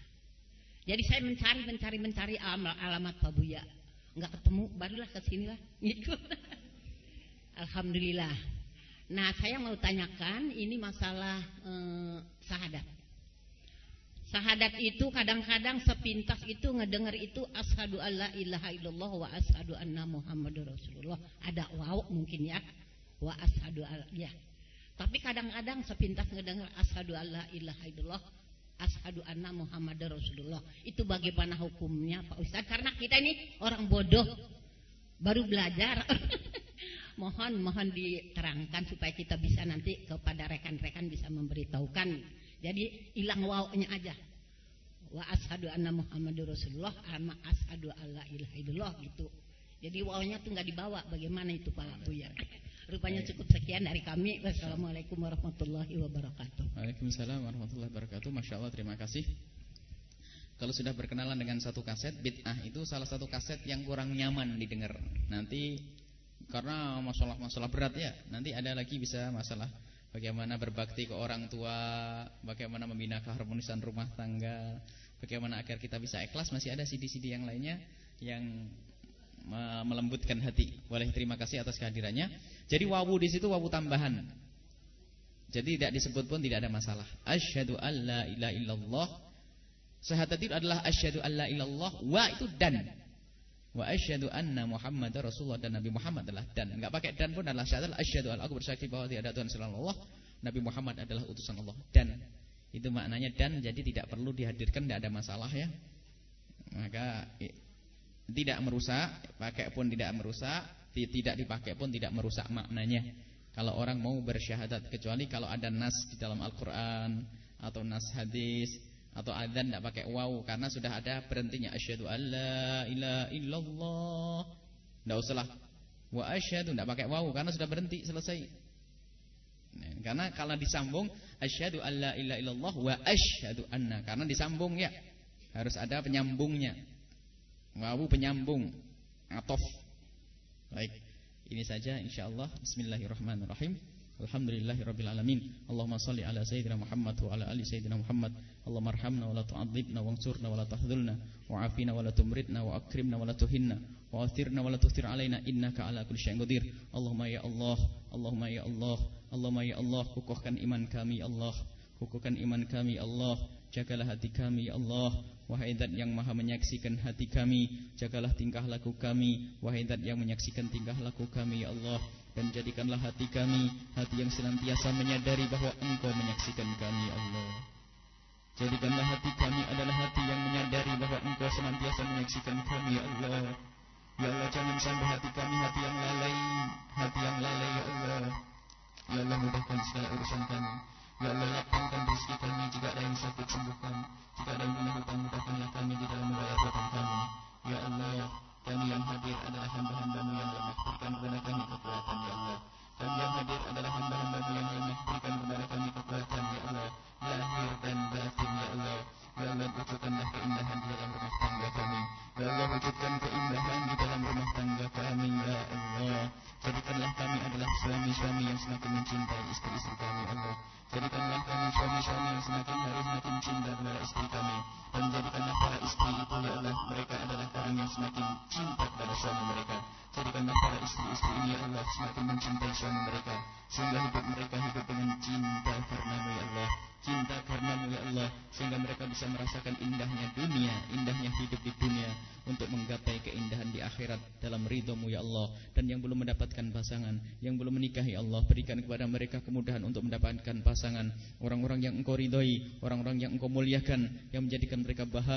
Jadi saya mencari mencari mencari alamat Pak Buya nggak ketemu barulah ke sini lah gitu Alhamdulillah nah saya mau tanyakan ini masalah eh, sahadat sahadat itu kadang-kadang sepintas itu ngedengar itu ashadu alla ilaha illallah wa ashadu anna muhammadur rasulullah ada wow mungkin ya wa ashadu ya tapi kadang-kadang sepintas ngedengar ashadu alla ilaha illallah Ashadu anna Muhammad Rasulullah. Itu bagaimana hukumnya Pak Ustaz? Karena kita ini orang bodoh. Baru belajar. mohon mohon diterangkan supaya kita bisa nanti kepada rekan-rekan bisa memberitahukan. Jadi hilang wawnya aja. Wa ashadu anna Muhammad Rasulullah ama ashadu alla ilaha illallah gitu. Jadi wawnya tuh nggak dibawa. Bagaimana itu Pak Buya? Rupanya cukup sekian dari kami. Wassalamualaikum warahmatullahi wabarakatuh. Waalaikumsalam warahmatullahi wabarakatuh. Masya Allah terima kasih. Kalau sudah berkenalan dengan satu kaset bid'ah itu salah satu kaset yang kurang nyaman didengar. Nanti karena masalah-masalah berat ya. Nanti ada lagi bisa masalah bagaimana berbakti ke orang tua, bagaimana membina keharmonisan rumah tangga, bagaimana agar kita bisa ikhlas. Masih ada CD-CD yang lainnya yang melembutkan hati. Boleh terima kasih atas kehadirannya. Jadi wawu di situ wawu tambahan. Jadi tidak disebut pun tidak ada masalah. Asyhadu alla ilaha illallah. Syahadat itu adalah asyhadu alla illallah wa itu dan. Wa asyhadu anna Muhammadar Rasulullah dan Nabi Muhammad adalah dan. Enggak pakai dan pun adalah syahadat asyhadu aku bersaksi bahwa tidak ada Tuhan selain Allah. Nabi Muhammad adalah utusan Allah dan itu maknanya dan jadi tidak perlu dihadirkan tidak ada masalah ya. Maka tidak merusak, pakai pun tidak merusak, tidak dipakai pun tidak merusak maknanya. Kalau orang mau bersyahadat kecuali kalau ada nas di dalam Al-Qur'an atau nas hadis atau adzan tidak pakai waw karena sudah ada berhentinya asyhadu alla ilaha illallah. Tidak usahlah wa asyhadu tidak pakai waw karena sudah berhenti selesai. Nah, karena kalau disambung asyhadu alla ilaha illallah wa asyhadu anna karena disambung ya harus ada penyambungnya. Wawu penyambung atof. Baik. Ini saja insyaallah. Bismillahirrahmanirrahim. Alhamdulillahirabbil alamin. Allahumma shalli ala sayyidina Muhammad wa ala ali sayyidina Muhammad. Arhamna wa la tu'adzibna wansurna wa la tahdhulna wa'afina wa la tumritna wa akrimna wa la tuhinna wa athirna wa la tuthir alaina innaka ala kulli syai'in qadir. Allahumma ya Allah, ya ya kukuhkan iman kami Allah, kukuhkan iman kami Allah, jagalah hati kami ya Allah. Wahai zat yang maha menyaksikan hati kami Jagalah tingkah laku kami Wahai zat yang menyaksikan tingkah laku kami Ya Allah dan jadikanlah hati kami hati yang senantiasa menyadari bahwa Engkau menyaksikan kami ya Allah. Jadikanlah hati kami adalah hati yang menyadari bahwa Engkau senantiasa menyaksikan kami ya Allah. Ya Allah jangan sampai hati kami hati yang lalai, hati yang lalai ya Allah. Ya Allah mudahkan segala urusan kami.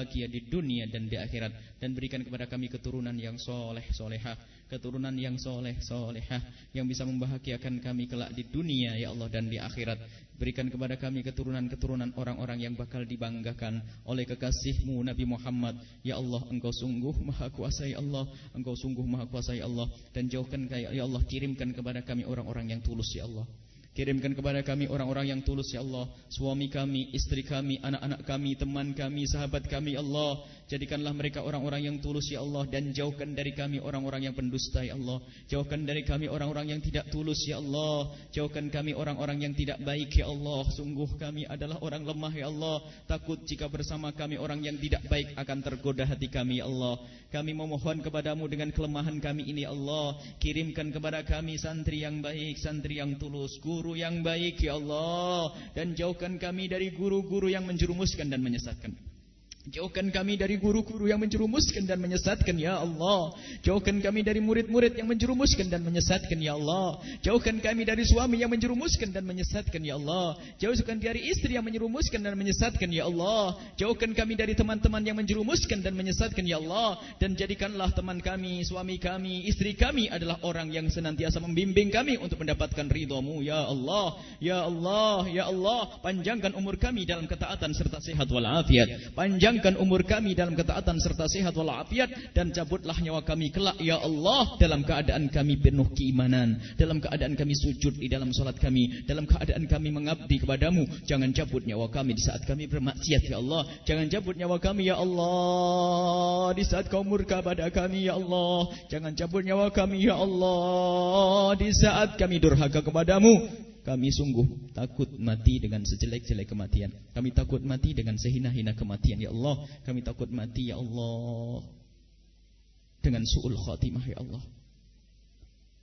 Bahagia di dunia dan di akhirat dan berikan kepada kami keturunan yang soleh solehah keturunan yang soleh solehah yang bisa membahagiakan kami kelak di dunia ya Allah dan di akhirat Berikan kepada kami keturunan-keturunan orang-orang yang bakal dibanggakan oleh kekasihmu Nabi Muhammad. Ya Allah, engkau sungguh maha kuasa ya Allah. Engkau sungguh maha kuasa ya Allah. Dan jauhkan ya Allah, kirimkan kepada kami orang-orang yang tulus ya Allah. Kirimkan kepada kami orang-orang yang tulus ya Allah. Suami kami, istri kami, anak-anak kami, teman kami, sahabat kami ya Allah Jadikanlah mereka orang-orang yang tulus ya Allah Dan jauhkan dari kami orang-orang yang pendusta ya Allah. Jauhkan dari kami orang-orang yang tidak tulus ya Allah. Jauhkan kami orang-orang yang tidak baik ya Allah. Sungguh kami adalah orang lemah ya Allah. Takut jika bersama kami orang yang tidak baik akan tergoda hati kami ya Allah. Kami memohon kepadamu dengan kelemahan kami ini ya Allah. Kirimkan kepada kami santri yang baik, santri yang tulus Guru yang baik ya Allah. Dan jauhkan kami dari guru-guru yang menjerumuskan dan menyesatkan. Jauhkan kami dari guru-guru yang menjerumuskan dan menyesatkan ya Allah. Jauhkan kami dari murid-murid yang menjerumuskan dan menyesatkan ya Allah. Jauhkan kami dari suami yang menjerumuskan dan menyesatkan ya Allah. Jauhkan dari istri yang menjerumuskan dan menyesatkan ya Allah. Jauhkan kami dari teman-teman yang menjerumuskan dan menyesatkan ya Allah. Dan jadikanlah teman kami, suami kami, istri kami adalah orang yang senantiasa membimbing kami untuk mendapatkan ridhamu ya Allah. Ya Allah, ya Allah, panjangkan umur kami dalam ketaatan serta sehat walafiat. Panjang panjangkan umur kami dalam ketaatan serta sehat walafiat dan cabutlah nyawa kami kelak ya Allah dalam keadaan kami penuh keimanan dalam keadaan kami sujud di dalam salat kami dalam keadaan kami mengabdi kepadamu. Jangan cabut nyawa kami di saat kami bermaksiat ya Allah. Jangan cabut nyawa kami ya Allah di saat kau murka pada kami ya Allah. Jangan cabut nyawa kami ya Allah di saat kami durhaka kepadamu kami sungguh takut mati dengan sejelek-jelek kematian. Kami takut mati dengan sehina-hina kematian. Ya Allah, kami takut mati ya Allah dengan su'ul khatimah ya Allah.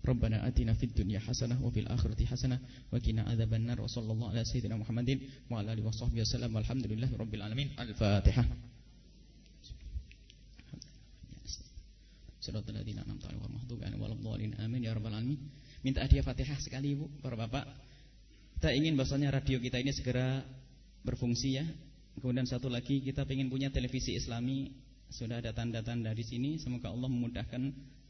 Rabbana atina fid dunya hasanah wa fil akhirati hasanah wa qina adzabannar wa sallallahu ala sayyidina Muhammadin wa ala alihi washabbihi wasallam walhamdulillahi rabbil alamin. Al-Fatihah. Suratul ladzina an'amta 'alaihim ghairil maghdubi 'alaihim Amin ya rabbal alamin. Minta hadiah Fatihah sekali Ibu, para Bapak. Kita ingin bahasanya radio kita ini segera berfungsi ya. Kemudian satu lagi kita ingin punya televisi Islami. Sudah ada tanda-tanda di sini. Semoga Allah memudahkan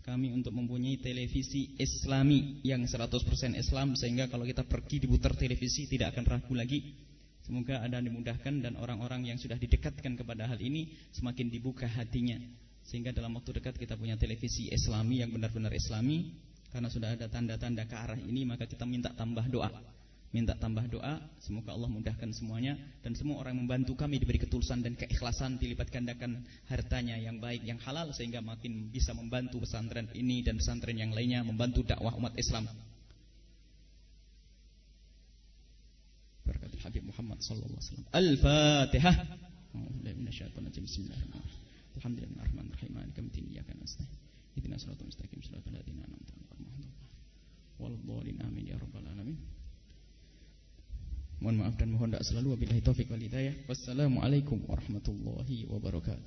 kami untuk mempunyai televisi Islami yang 100% Islam sehingga kalau kita pergi diputar televisi tidak akan ragu lagi. Semoga ada yang dimudahkan dan orang-orang yang sudah didekatkan kepada hal ini semakin dibuka hatinya. Sehingga dalam waktu dekat kita punya televisi Islami yang benar-benar Islami karena sudah ada tanda-tanda ke arah ini maka kita minta tambah doa minta tambah doa semoga Allah mudahkan semuanya dan semua orang membantu kami diberi ketulusan dan keikhlasan dilipat gandakan hartanya yang baik yang halal sehingga makin bisa membantu pesantren ini dan pesantren yang lainnya membantu dakwah umat Islam Muhammad sallallahu alaihi wasallam. Al-Fatihah. Bismillahirrahmanirrahim. Alhamdulillahirrahmanirrahim. Maliki yaumiddin. Iyyaka nasta'in. Ihdinas siratal mustaqim. Shiratal ladzina an'amta 'alaihim. Wal dhalin amin ya rabbal alamin. Mohon maaf dan mohon doa selalu wabillahi taufik wal hidayah. Wassalamualaikum warahmatullahi wabarakatuh.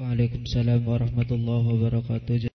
Waalaikumsalam warahmatullahi wabarakatuh.